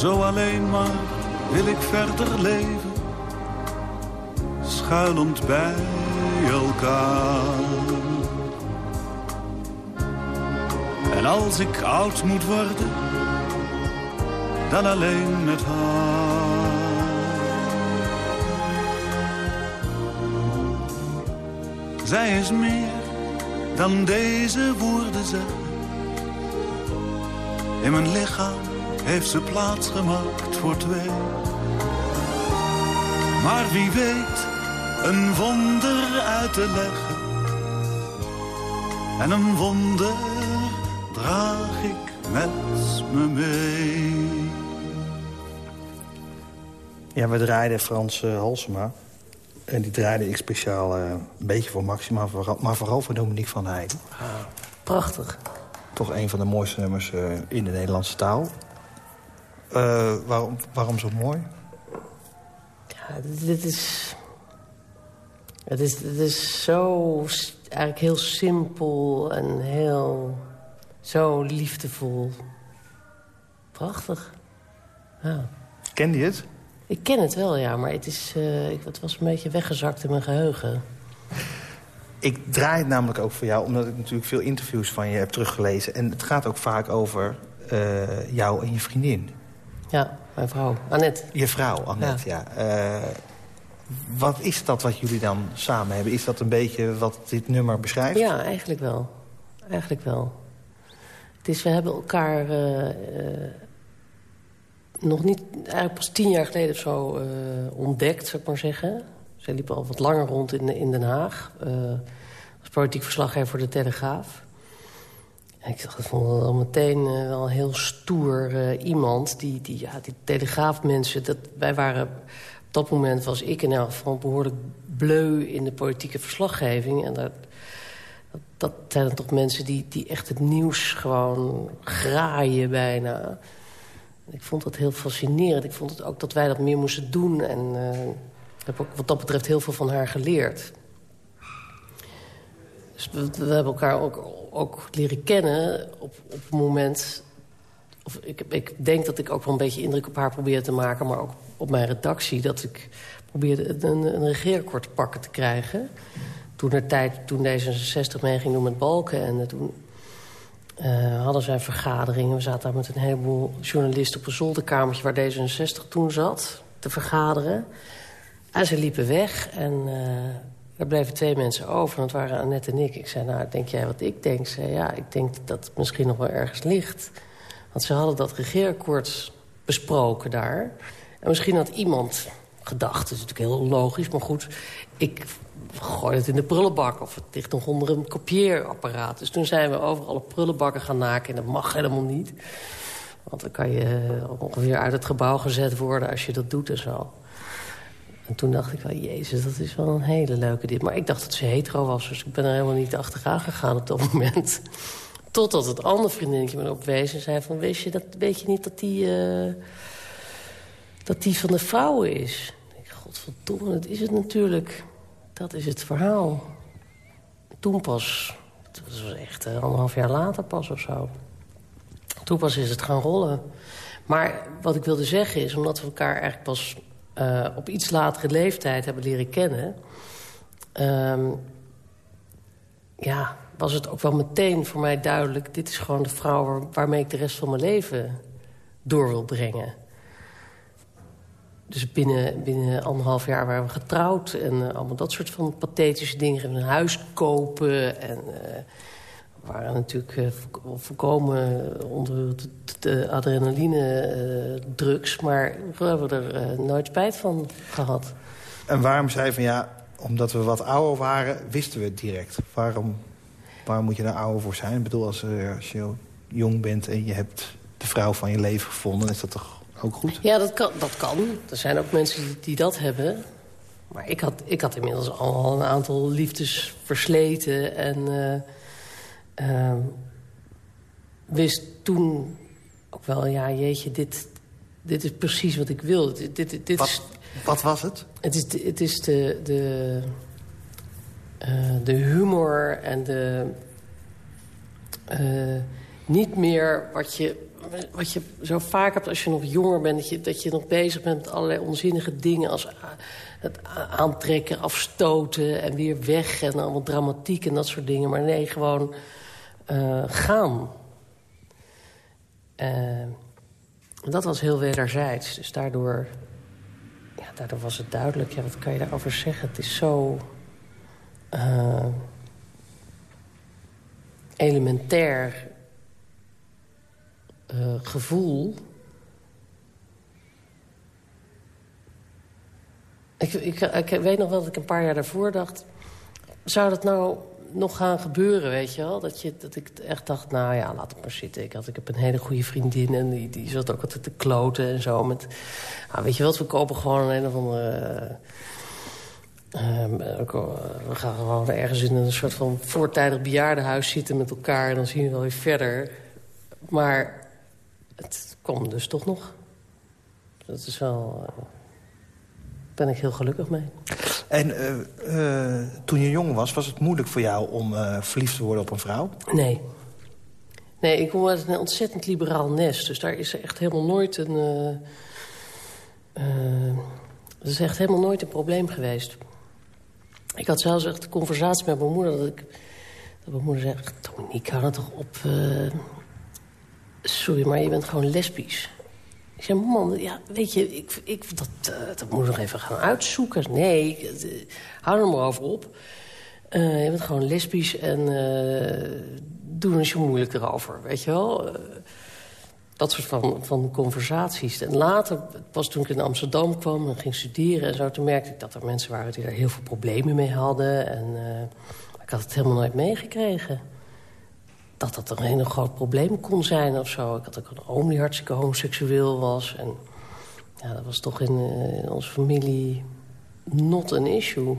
Zo alleen maar wil ik verder leven, schuilend bij elkaar. En als ik oud moet worden, dan alleen met haar. Zij is meer dan deze woorden zeggen. In mijn lichaam heeft ze plaats gemaakt voor twee. Maar wie weet een wonder uit te leggen. En een wonder draag ik met me mee. Ja, we draaiden Frans uh, Halsema. En die draaide ik speciaal uh, een beetje voor Maxima, maar vooral voor Dominique van Heijden. Ah, prachtig. Toch een van de mooiste nummers uh, in de Nederlandse taal. Waarom, waarom zo mooi? Ja, dit is... Het is, het is zo eigenlijk heel simpel en heel... Zo liefdevol. Prachtig. Ja. Kende je het? Ik ken het wel, ja, maar het, is, uh, het was een beetje weggezakt in mijn geheugen. Ik draai het namelijk ook voor jou, omdat ik natuurlijk veel interviews van je heb teruggelezen. En het gaat ook vaak over uh, jou en je vriendin. Ja, mijn vrouw, Annette. Je vrouw, Annette, ja. ja. Uh, wat is dat wat jullie dan samen hebben? Is dat een beetje wat dit nummer beschrijft? Ja, eigenlijk wel. Eigenlijk wel. Het is, we hebben elkaar nog niet, eigenlijk pas tien jaar geleden of zo uh, ontdekt, zou ik maar zeggen. Zij liep al wat langer rond in, in Den Haag. Uh, als politiek verslaggever voor de Telegraaf. Ik vond het al meteen uh, wel heel stoer iemand. Die, die, ja, die Telegraafmensen, dat, wij waren... Op dat moment was ik in elk geval behoorlijk bleu in de politieke verslaggeving. En dat, dat, dat zijn toch mensen die, die echt het nieuws gewoon graaien bijna... Ik vond dat heel fascinerend. Ik vond het ook dat wij dat meer moesten doen. En ik heb ook wat dat betreft heel veel van haar geleerd. Dus we, hebben elkaar ook, leren kennen op, op het moment... Of ik, ik denk dat ik ook wel een beetje indruk op haar probeerde te maken... maar ook op mijn redactie, dat ik probeerde een, een te pakken te krijgen. Toen er tijd, toen D66 mee ging doen met Balken... en toen uh, hadden zij vergaderingen. We zaten daar met een heleboel journalisten op een zolderkamertje... waar D66 toen zat, te vergaderen. En ze liepen weg en uh, er bleven twee mensen over. En dat waren Annette en ik. Ik zei, nou, denk jij wat ik denk? Ze zei, ja, ik denk dat het misschien nog wel ergens ligt. Want ze hadden dat regeerakkoord besproken daar. En misschien had iemand gedacht, dat is natuurlijk heel logisch... maar goed, ik gooi het in de prullenbak. Of het ligt nog onder een kopieerapparaat. Dus toen zijn we overal alle prullenbakken gaan naken. En dat mag helemaal niet. Want dan kan je ongeveer uit het gebouw gezet worden als je dat doet en zo. En toen dacht ik wel, jezus, dat is wel een hele leuke dit. Maar ik dacht dat ze hetero was, dus ik ben er helemaal niet achteraan gegaan op dat moment. Totdat het andere vriendinnetje me op wees en zei van... Weet je, dat, weet je niet dat die, uh, dat die van de vrouwen is? Ik dacht, godverdomme, dat is het natuurlijk. Dat is het verhaal. Toen pas, dat was echt uh, anderhalf jaar later pas of zo. Toen pas is het gaan rollen. Maar wat ik wilde zeggen is, omdat we elkaar eigenlijk pas uh, op iets latere leeftijd hebben leren kennen... Um, ja, was het ook wel meteen voor mij duidelijk... dit is gewoon de vrouw waar, waarmee ik de rest van mijn leven door wil brengen. Dus binnen, binnen anderhalf jaar waren we getrouwd. En uh, allemaal dat soort van pathetische dingen. Een huis kopen. En we waren natuurlijk uh, volkomen onder de adrenaline drugs. Maar we hebben er nooit spijt van gehad. En waarom zei van ja, omdat we wat ouder waren, wisten we het direct. Waarom, waarom moet je daar ouder voor zijn? Ik bedoel, als, als je jong bent en je hebt de vrouw van je leven gevonden... is dat toch ook goed? Ja, dat kan. Dat kan. Er zijn ook mensen die, die dat hebben. Maar ik had, ik had inmiddels al een aantal liefdes versleten. En uh, uh, wist toen ook wel, ja, jeetje, dit, dit is precies wat ik wil. Dit, dit, dit wat, is, wat was het? Het is, de, het is de, de, uh, de humor en de... niet meer wat je wat je zo vaak hebt als je nog jonger bent... dat je, dat je nog bezig bent met allerlei onzinnige dingen... als het aantrekken, afstoten en weer weg... en allemaal dramatiek en dat soort dingen. Maar nee, gewoon uh, gaan. Uh, dat was heel wederzijds. Dus daardoor, ja, daardoor was het duidelijk. Ja, wat kan je daarover zeggen? Het is zo... Uh, elementair gevoel... Ik, ik, ik weet nog wel dat ik een paar jaar daarvoor dacht... zou dat nou nog gaan gebeuren, weet je wel? Dat, je, dat ik echt dacht, nou ja, laat het maar zitten. Ik, had, ik heb een hele goede vriendin en die, die zat ook altijd te kloten en zo. Met, nou, weet je wat, we kopen gewoon een of andere... Uh, we gaan gewoon ergens in een soort van voortijdig bejaardenhuis zitten met elkaar... en dan zien we wel weer verder. Maar het kwam dus toch nog. Dat is wel... Uh, ben ik heel gelukkig mee. En uh, uh, toen je jong was, was het moeilijk voor jou om uh, verliefd te worden op een vrouw? Nee. Nee, ik kom uit een ontzettend liberaal nest. Dus daar is echt helemaal nooit een... dat is echt helemaal nooit een probleem geweest. Ik had zelfs echt een conversatie met mijn moeder... dat, ik, dat mijn moeder zei, Dominique, hou het toch op... sorry, maar je bent gewoon lesbisch. Ik zei, man, ja, weet je, ik, ik, dat, uh, dat moet ik nog even gaan uitzoeken. Nee, uh, hou er maar over op. Uh, je bent gewoon lesbisch en doe eens je moeilijk erover, weet je wel. dat soort van, van conversaties. En later, pas toen ik in Amsterdam kwam en ging studeren en zo... toen merkte ik dat er mensen waren die daar heel veel problemen mee hadden. En ik had het helemaal nooit meegekregen dat dat een heel groot probleem kon zijn of zo. Ik had ook een oom die hartstikke homoseksueel was. En ja, dat was toch in, in onze familie not an issue.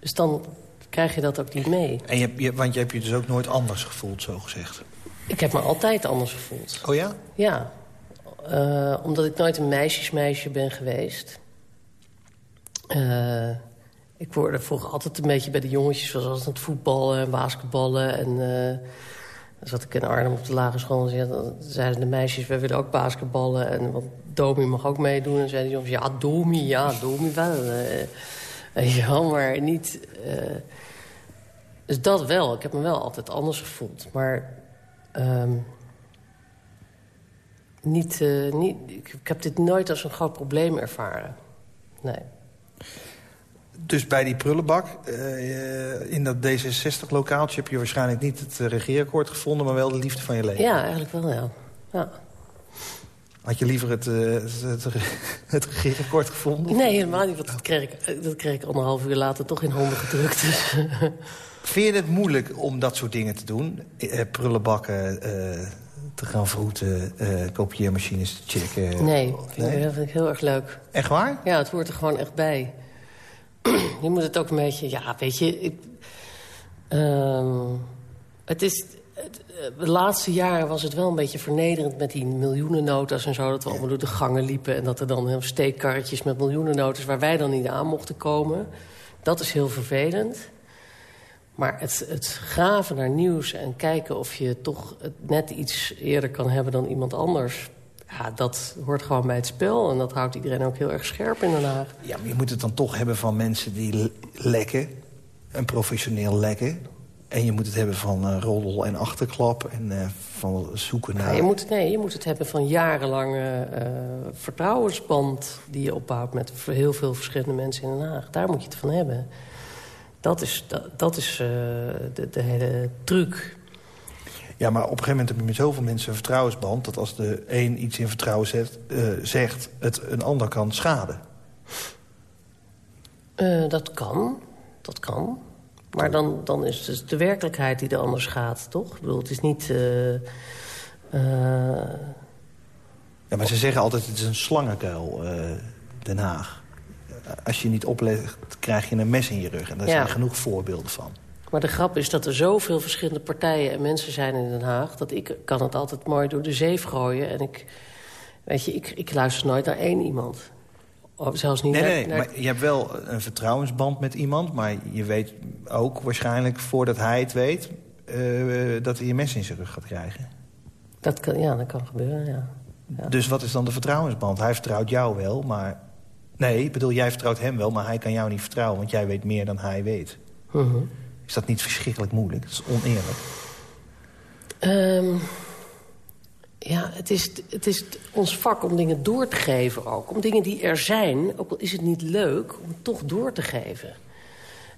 Dus dan krijg je dat ook niet mee. En je, je, want je hebt je dus ook nooit anders gevoeld, zo gezegd? Ik heb me altijd anders gevoeld. Oh ja? Ja. Uh, omdat ik nooit een meisjesmeisje ben geweest. Uh, ik word vroeger altijd een beetje bij de jongetjes... zoals het voetballen en basketballen. En uh, dan zat ik in Arnhem op de lagere school... en dan zeiden de meisjes, wij willen ook basketballen. En Domi mag ook meedoen. En zeiden de jongens, ja, Domi, ja, Domi wel. Uh, ja, maar niet... Dus dat wel. Ik heb me wel altijd anders gevoeld. Maar... Um, niet, niet, ik heb dit nooit als een groot probleem ervaren. Nee dus bij die prullenbak, uh, in dat D66-lokaaltje... heb je waarschijnlijk niet het uh, regeerakkoord gevonden... maar wel de liefde van je leven. Ja, eigenlijk wel, ja. ja. Had je liever het, uh, het, het, regeerakkoord gevonden? Nee, helemaal niet. Want dat kreeg, ik, dat kreeg ik anderhalf uur later toch in handen gedrukt. Dus. Vind je het moeilijk om dat soort dingen te doen? prullenbakken te gaan vroeten, kopieermachines te checken? Nee, vind nee? dat vind ik heel erg leuk. Echt waar? Ja, het hoort er gewoon echt bij je moet het ook een beetje... Ja, weet je... Ik, uh, het is... Het, de laatste jaren was het wel een beetje vernederend met die miljoenennotas en zo. Dat we allemaal door de gangen liepen. En dat er dan steekkarretjes met miljoenennotas waar wij dan niet aan mochten komen. Dat is heel vervelend. Maar het, het graven naar nieuws en kijken of je toch het net iets eerder kan hebben dan iemand anders ja, dat hoort gewoon bij het spel. En dat houdt iedereen ook heel erg scherp in Den Haag. Ja, maar je moet het dan toch hebben van mensen die lekken. Een professioneel lekken. En je moet het hebben van uh, roddel en achterklap. En uh, van zoeken naar... Ja, je moet, nee, je moet het hebben van jarenlange uh, vertrouwensband... die je opbouwt met heel veel verschillende mensen in Den Haag. Daar moet je het van hebben. Dat is, dat, dat is de, de hele truc. Ja, maar op een gegeven moment heb je met zoveel mensen een vertrouwensband... dat als de een iets in vertrouwen zet, uh, zegt, het een ander kan schaden. Uh, dat kan, dat kan. Maar dan, dan is het dus de werkelijkheid die de ander schaadt, toch? Ik bedoel, het is niet... Uh, ja, maar ze zeggen altijd, het is een slangenkuil, Den Haag. Als je niet oplet, krijg je een mes in je rug. En daar ja. zijn genoeg voorbeelden van. Maar de grap is dat er zoveel verschillende partijen en mensen zijn in Den Haag... dat ik kan het altijd mooi door de zeef gooien. En ik, weet je, ik, ik luister nooit naar één iemand. Of zelfs niet nee, naar, nee, naar... maar je hebt wel een vertrouwensband met iemand... maar je weet ook waarschijnlijk voordat hij het weet... Uh, dat hij een mes in zijn rug gaat krijgen. Dat kan, ja, dat kan gebeuren, ja. ja. Dus wat is dan de vertrouwensband? Hij vertrouwt jou wel, maar... Nee, ik bedoel, jij vertrouwt hem wel, maar hij kan jou niet vertrouwen... want jij weet meer dan hij weet. Uh -huh. Is dat niet verschrikkelijk moeilijk? Dat is oneerlijk. Um, ja, het is, het is ons vak om dingen door te geven ook. Om dingen die er zijn, ook al is het niet leuk, om het toch door te geven.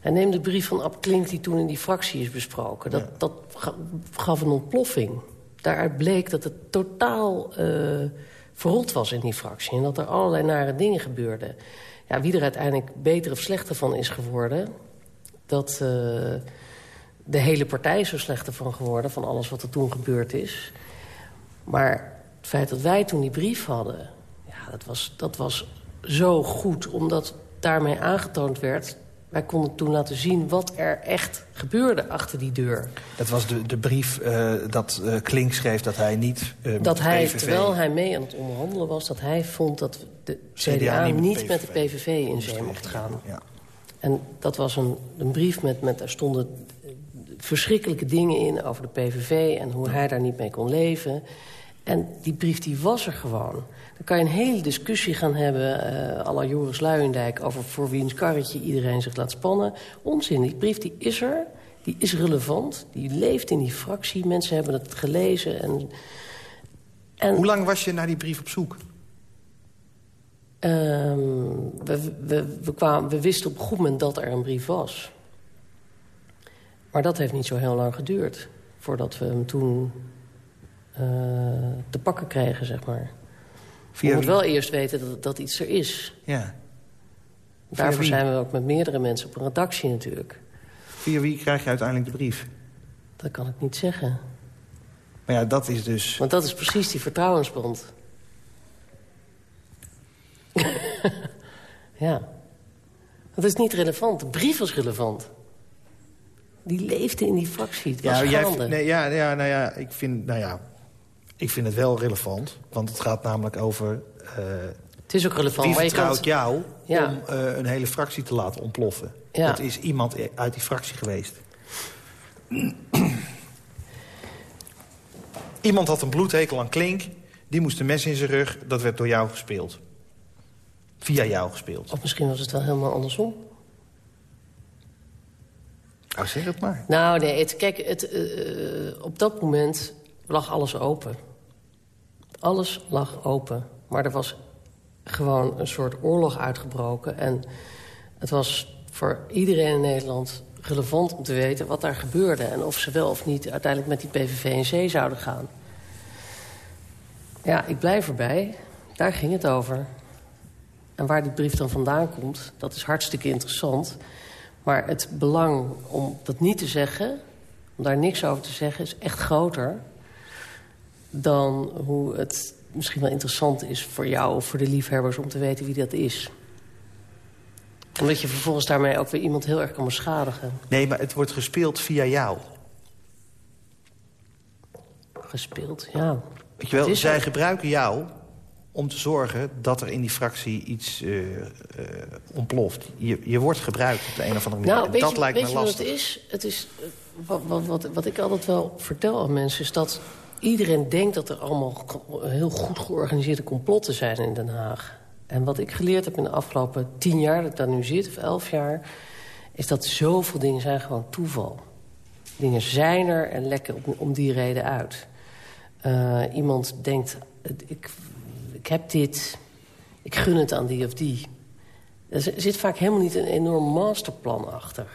En neem de brief van Ab Klink die toen in die fractie is besproken. Dat, ja. dat gaf een ontploffing. Daaruit bleek dat het totaal uh, verrot was in die fractie. En dat er allerlei nare dingen gebeurden. Ja, wie er uiteindelijk beter of slechter van is geworden... dat uh, de hele partij zo slechter van geworden... van alles wat er toen gebeurd is. Maar het feit dat wij toen die brief hadden... Ja, dat was, dat was zo goed, omdat daarmee aangetoond werd wij konden toen laten zien wat er echt gebeurde achter die deur. Dat was de, de brief uh, dat uh, Klink schreef dat hij niet uh, Dat hij, PVV... terwijl hij mee aan het onderhandelen was... dat hij vond dat de CDA, CDA niet, niet met de PVV in zee mocht gaan. Ja. En dat was een, een brief met, met... Er stonden verschrikkelijke dingen in over de PVV... en hoe hij daar niet mee kon leven. En die brief die was er gewoon. Dan kan je een hele discussie gaan hebben, uh, Joris Luijendijk... over voor wiens karretje iedereen zich laat spannen. Onzin, die brief die is er, die is relevant, die leeft in die fractie. Mensen hebben het gelezen. En, en Hoe lang was je naar die brief op zoek? Um, we, we, we, kwamen, we wisten op een goed moment dat er een brief was. Maar dat heeft niet zo heel lang geduurd... voordat we hem toen uh, te pakken kregen, zeg maar. Via je moet wel eerst weten dat, dat iets er is. Ja. Daarvoor zijn we ook met meerdere mensen op een redactie natuurlijk. Via wie krijg je uiteindelijk de brief? Dat kan ik niet zeggen. Maar ja, dat is dus... Want dat is precies die vertrouwensband. ja. Dat is niet relevant. De brief was relevant. Die leefde in die fractie. Het was ja, jij, nee, ja, ja, nou ja, ik vind... Nou ja, ik vind het wel relevant, want het gaat namelijk over... Uh, het is ook relevant. Wie vertrouwt jou ja. om uh, een hele fractie te laten ontploffen? Ja. Dat is iemand uit die fractie geweest. iemand had een bloedhekel aan Klink. Die moest een mes in zijn rug. Dat werd door jou gespeeld. Via jou gespeeld. Of misschien was het wel helemaal andersom. Nou, zeg het maar. Nou, nee, het, kijk, het, uh, op dat moment lag alles open. Alles lag open. Maar er was gewoon een soort oorlog uitgebroken. En het was voor iedereen in Nederland relevant om te weten wat daar gebeurde... en of ze wel of niet uiteindelijk met die PVV in zee zouden gaan. Ja, ik blijf erbij. Daar ging het over. En waar die brief dan vandaan komt, dat is hartstikke interessant. Maar het belang om dat niet te zeggen, om daar niks over te zeggen... is echt groter dan hoe het misschien wel interessant is voor jou of voor de liefhebbers om te weten wie dat is. Omdat je vervolgens daarmee ook weer iemand heel erg kan beschadigen. Nee, maar het wordt gespeeld via jou. Gespeeld, ja. Weet je wel, zij gebruiken jou om te zorgen dat er in die fractie iets uh, uh, ontploft. Je, je wordt gebruikt op de een of andere manier. Nou, dat je, lijkt me lastig. Wat het is? Het is wat, wat, wat, wat ik altijd wel vertel aan mensen... is dat Iedereen denkt dat er allemaal heel goed georganiseerde complotten zijn in Den Haag. En wat ik geleerd heb in de afgelopen tien jaar dat ik daar nu zit, of elf jaar... is dat zoveel dingen zijn gewoon toeval. Dingen zijn er en lekken om, om die reden uit. Uh, iemand denkt, ik, ik heb dit, ik gun het aan die of die. Er zit vaak helemaal niet een enorm masterplan achter.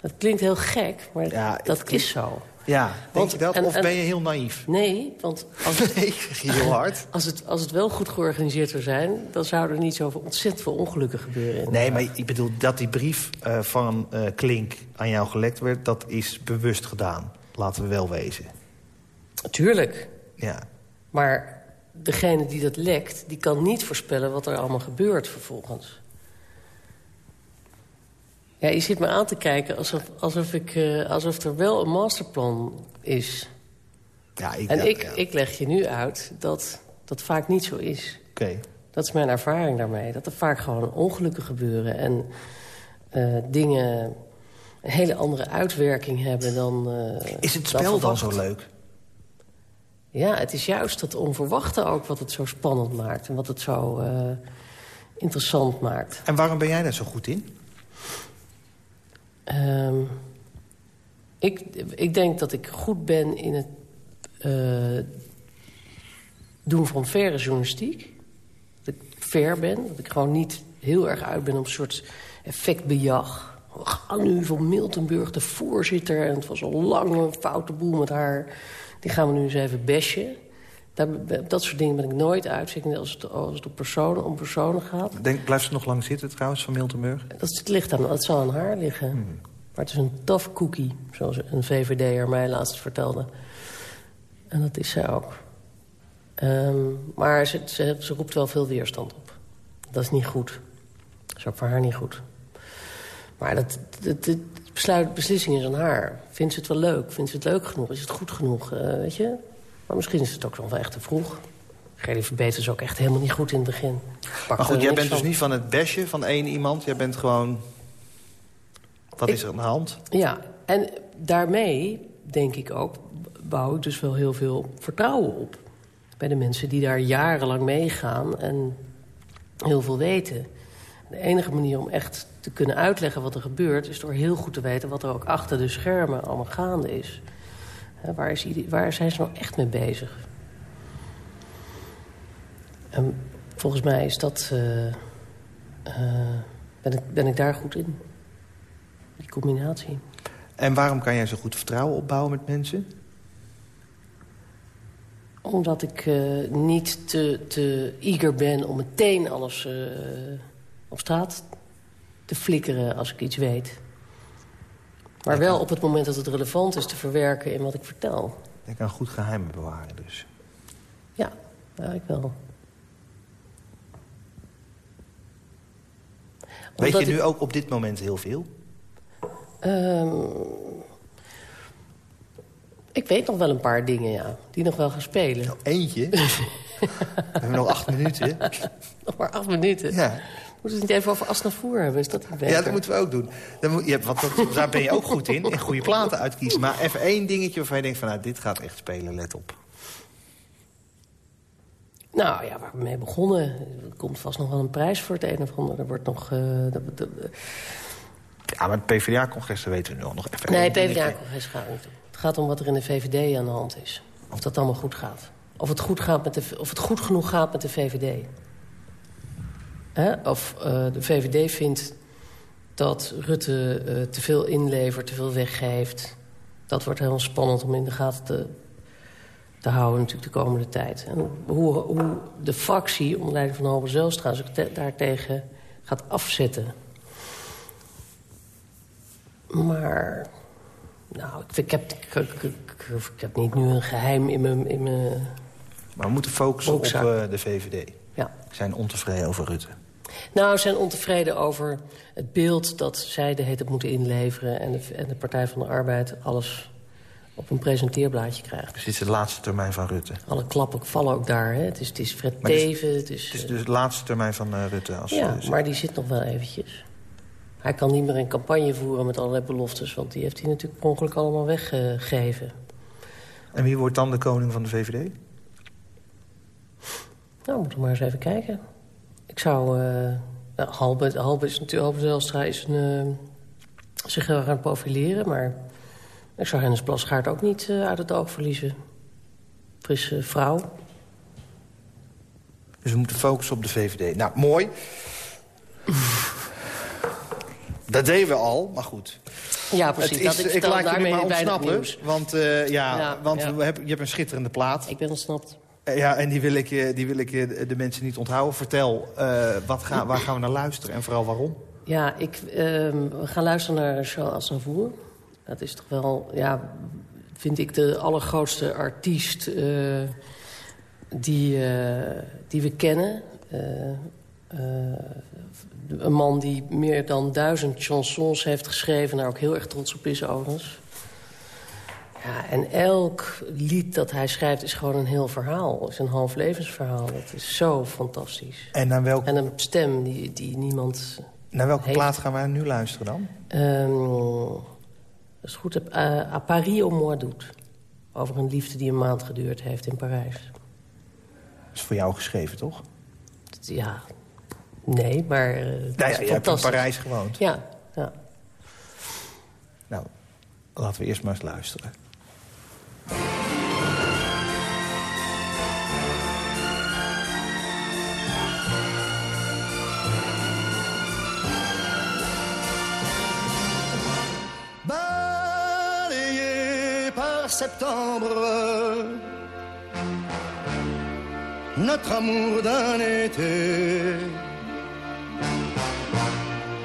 Dat klinkt heel gek, maar ja, dat is zo. Ja, want, je dat? of ben je heel naïef? Nee, want als het, nee, heel hard. Als het, als het wel goed georganiseerd zou zijn... dan zouden er niet zoveel ontzettend veel ongelukken gebeuren. nee, maar ik bedoel dat die brief uh, van uh, Klink aan jou gelekt werd... dat is bewust gedaan. Laten we wel wezen. Tuurlijk. Ja. Maar degene die dat lekt... die kan niet voorspellen wat er allemaal gebeurt vervolgens. Ja, je zit me aan te kijken alsof, alsof, ik, uh, alsof er wel een masterplan is. Ja, ik, en ja, ik, ja. ik leg je nu uit dat dat vaak niet zo is. Oké. Okay. Dat is mijn ervaring daarmee. Dat er vaak gewoon ongelukken gebeuren. En uh, dingen een hele andere uitwerking hebben dan uh, Is het spel dan, dan zo leuk? Ja, het is juist dat onverwachte ook wat het zo spannend maakt. En wat het zo interessant maakt. En waarom ben jij daar zo goed in? Um, ik, ik denk dat ik goed ben in het uh, doen van faire journalistiek. Dat ik fair ben. Dat ik gewoon niet heel erg uit ben op een soort effectbejag. We gaan nu van Miltenburg, de voorzitter... en het was al lang een foute boel met haar. Die gaan we nu eens even. Daar, dat soort dingen ben ik nooit uit. Zeker als het, als het om personen, om personen gaat. Denk, blijft ze nog lang zitten trouwens, van Miltenburg? Dat, het, ligt aan, het zal aan haar liggen. Hmm. Maar het is een tough cookie, zoals een VVD'er mij laatst vertelde. En dat is zij ook. Ehm, maar ze, ze, ze roept wel veel weerstand op. Dat is niet goed. Dat is ook voor haar niet goed. Maar dat, dat, dat besluit, beslissing is aan haar. Vindt ze het wel leuk? Vindt ze het leuk genoeg? Is het goed genoeg? Eh, weet je? Maar misschien is het ook nog wel echt te vroeg. GDVB is ook echt helemaal niet goed in het begin. Pak Maar goed, jij bent dus niet van het besje van één iemand. Jij bent gewoon... Wat Ik- is er aan de hand? Ja, en daarmee, denk ik ook, bouw ik dus wel heel veel vertrouwen op. Bij de mensen die daar jarenlang meegaan en heel veel weten. De enige manier om echt te kunnen uitleggen wat er gebeurt... is door heel goed te weten wat er ook achter de schermen allemaal gaande is. Waar, is waar zijn ze nou echt mee bezig? En volgens mij is dat... eh, eh, ben, ik, ben ik daar goed in. Die combinatie. En waarom kan jij zo goed vertrouwen opbouwen met mensen? Omdat ik eh, niet te, te eager ben om meteen alles op straat te flikkeren als ik iets weet. Maar wel op het moment dat het relevant is te verwerken in wat ik vertel. Je kan goed geheimen bewaren dus. Ja, ja ik wel. Weet Omdat je nu ik- ook op dit moment heel veel? Ehm, ik weet nog wel een paar dingen, ja. Die nog wel gaan spelen. Nou, eentje. We hebben nog acht minuten. Nog maar acht minuten. Ja. Moeten we het niet even over Asnavoer hebben? Is dat beter? ja, dat moeten we ook doen. Dan moet, ja, want dat, daar ben je ook goed in. En goede platen uitkiezen. Maar even één dingetje waarvan je denkt van... Nou, dit gaat echt spelen, let op. Nou ja, waar we mee begonnen. Er komt vast nog wel een prijs voor het een of ander. Er wordt nog... eh, Ja, maar het PvdA-congres, weten we nu al nog even. nee, dingetje. PvdA-congres gaat niet om. Het gaat om wat er in de VVD aan de hand is. Of dat allemaal goed gaat. Of het goed, gaat met de, of het goed genoeg gaat met de VVD. Hè? Of eh, de VVD vindt dat Rutte eh, te veel inlevert, te veel weggeeft. Dat wordt heel spannend om in de gaten te, te houden natuurlijk de komende tijd. En hoe, hoe de fractie onder leiding van Halber Zelstra zich te- daartegen gaat afzetten. Maar, nou, ik, ik, heb, ik, ik- ik- ik heb niet nu een geheim in mijn... In mijn Maar we moeten focussen op eh, de VVD. ja. We zijn ontevreden over Rutte. Nou, ze zijn ontevreden over het beeld dat zij de het moeten inleveren... En de, en de Partij van de Arbeid alles op een presenteerblaadje krijgt. Dus dit is de laatste termijn van Rutte. Alle klappen vallen ook daar. Hè? Het, is, het is Fred Maar is- Teven. Het is, Het is dus de laatste termijn van eh, Rutte. Als, ja, maar die zit nog wel eventjes. Hij kan niet meer een campagne voeren met allerlei beloftes... want die heeft hij natuurlijk per ongeluk allemaal weggegeven. En wie wordt dan de koning van de VVD? Nou, moeten we maar eens even kijken. Ik zou... eh nou, Halbe, Halbe is natuurlijk... Halbe Zelstra is een, eh, zich heel erg aan het profileren, maar... Ik zou Hennis Plasgaard ook niet eh, uit het oog verliezen. Frisse vrouw. Dus we moeten focussen op de VVD. Nou, mooi. Dat deden we al, maar goed. Ja, precies. Dat ik ik laat je nu daarmee maar ontsnappen. Want, ja, Ja, want ja. We hebben, je hebt een schitterende plaat. Ik ben ontsnapt. Eh, Ja, en die wil ik, je- die wil ik je de mensen niet onthouden. Vertel, eh, wat ga, waar gaan we naar luisteren en vooral waarom? Ja, ik, ehm, we gaan luisteren naar Charles Aznavour. Dat is toch wel, ja, vind ik de allergrootste artiest eh, die, eh, die we kennen. Eh, eh, een man die meer dan duizend chansons heeft geschreven... daar ook heel erg trots op is overigens. Ja, en elk lied dat hij schrijft is gewoon een heel verhaal. is een half levensverhaal. Dat is zo fantastisch. En naar, welk, En een stem die, die niemand naar welke heeft- plaat gaan wij nu luisteren dan? Ehm, als ik goed heb, eh, à Paris au mois d'août. Over een liefde die een maand geduurd heeft in Parijs. Dat is voor jou geschreven, toch? Ja, nee, maar het Nou ja, je hebt in. Parijs gewoond. Ja, ja. Nou, laten we eerst maar eens luisteren. Balayé par septembre. notre amour d'un été.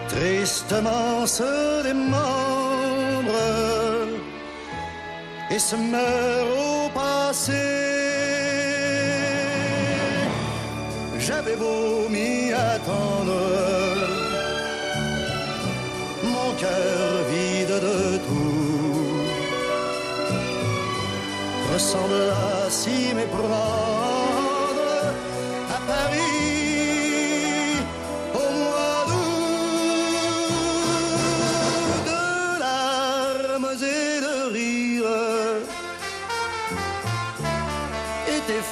Tristement se démembre et au passé. J'avais vomi attendre mon cœur vide de tout ressemble à si méprendre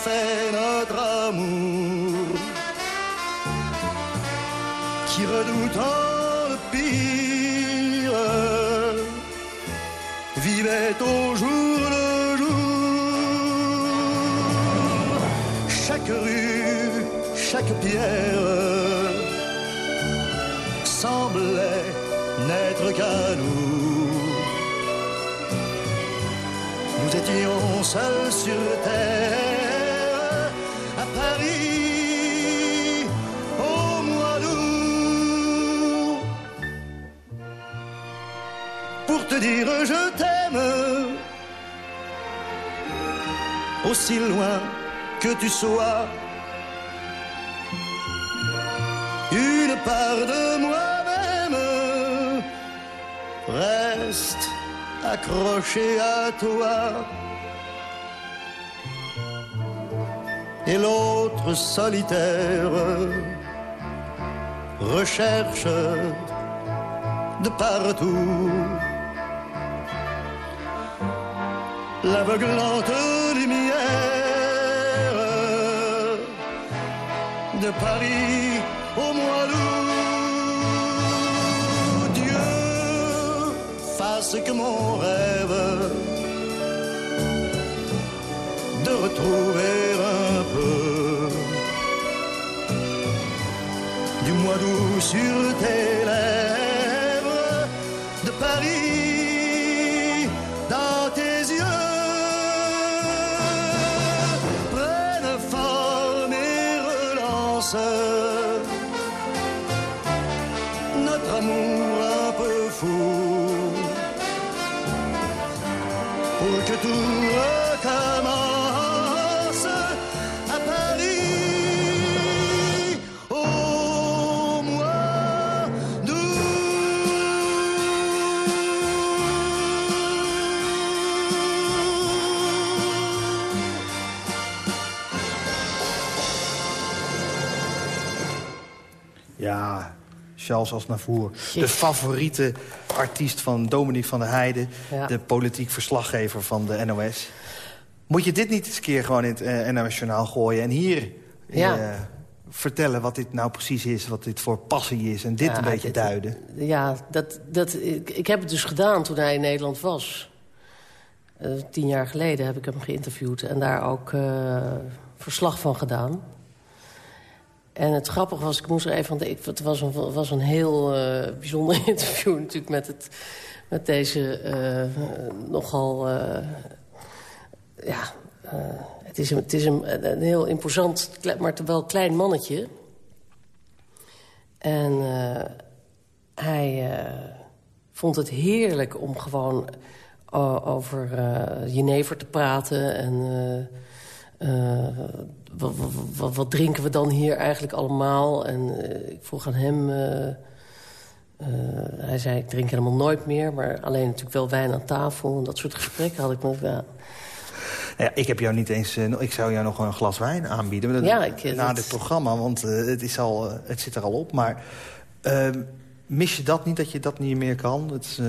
fait notre amour qui redoutant le pire vivait au jour le jour. Chaque rue, chaque pierre semblait n'être qu'à nous. Nous étions seuls sur terre dire je t'aime aussi loin que tu sois. Une part de moi-même reste accrochée à toi. Et l'autre solitaire recherche de partout l'aveuglante lumière de Paris au mois d'août. Dieu fasse que mon rêve de retrouver un peu du mois d'août sur tes lèvres Charles Aznavour. De favoriete artiest van Dominique van der Heijden. Ja. De politiek verslaggever van de NOS. Moet je dit niet eens een keer gewoon in het eh, NOS Journaal gooien... en hier Ja. eh, vertellen wat dit nou precies is... wat dit voor passie is en dit Ja, een beetje dit- duiden? Ja, dat, dat, ik, ik heb het dus gedaan toen hij in Nederland was. Eh, tien jaar geleden heb ik hem geïnterviewd en daar ook verslag van gedaan. En het grappige was, ik moest er even aan. Het was een, was een heel eh, bijzonder interview natuurlijk met, het, met deze eh, nogal... eh, ja, het is, een, het is een, een heel imposant, maar wel klein mannetje... En hij vond het heerlijk om gewoon over Jenever te praten. En eh, wat, wat, wat drinken we dan hier eigenlijk allemaal? En eh, ik vroeg aan hem... eh, hij zei, ik drink helemaal nooit meer. Maar alleen natuurlijk wel wijn aan tafel. En dat soort gesprekken had ik met... Ja, Ja, ik heb jou niet eens. ik zou jou nog een glas wijn aanbieden. dat- Ja, ik, na dat- dit programma, want het, is al, het zit er al op. Maar ehm, mis je dat niet, dat je dat niet meer kan? Het, is, eh,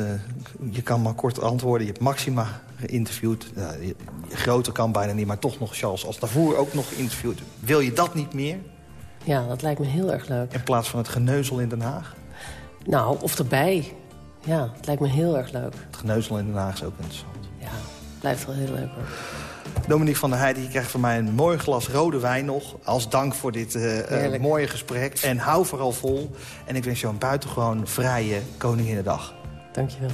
je kan maar kort antwoorden. Je hebt Maxima geïnterviewd. Ja, je, je groter kan bijna niet, maar toch nog Charles als daarvoor ook nog geïnterviewd. Wil je dat niet meer? ja, dat lijkt me heel erg leuk. In plaats van het geneuzel in Den Haag? Nou, of erbij. Ja, het lijkt me heel erg leuk. Het geneuzel in Den Haag is ook interessant. Ja, blijft wel heel leuk hoor. Dominique van der Heijden, je krijgt van mij een mooi glas rode wijn nog. Als dank voor dit eh, eh, mooie gesprek. En hou vooral vol. En ik wens jou een buitengewoon vrije Koninginnedag. Dankjewel.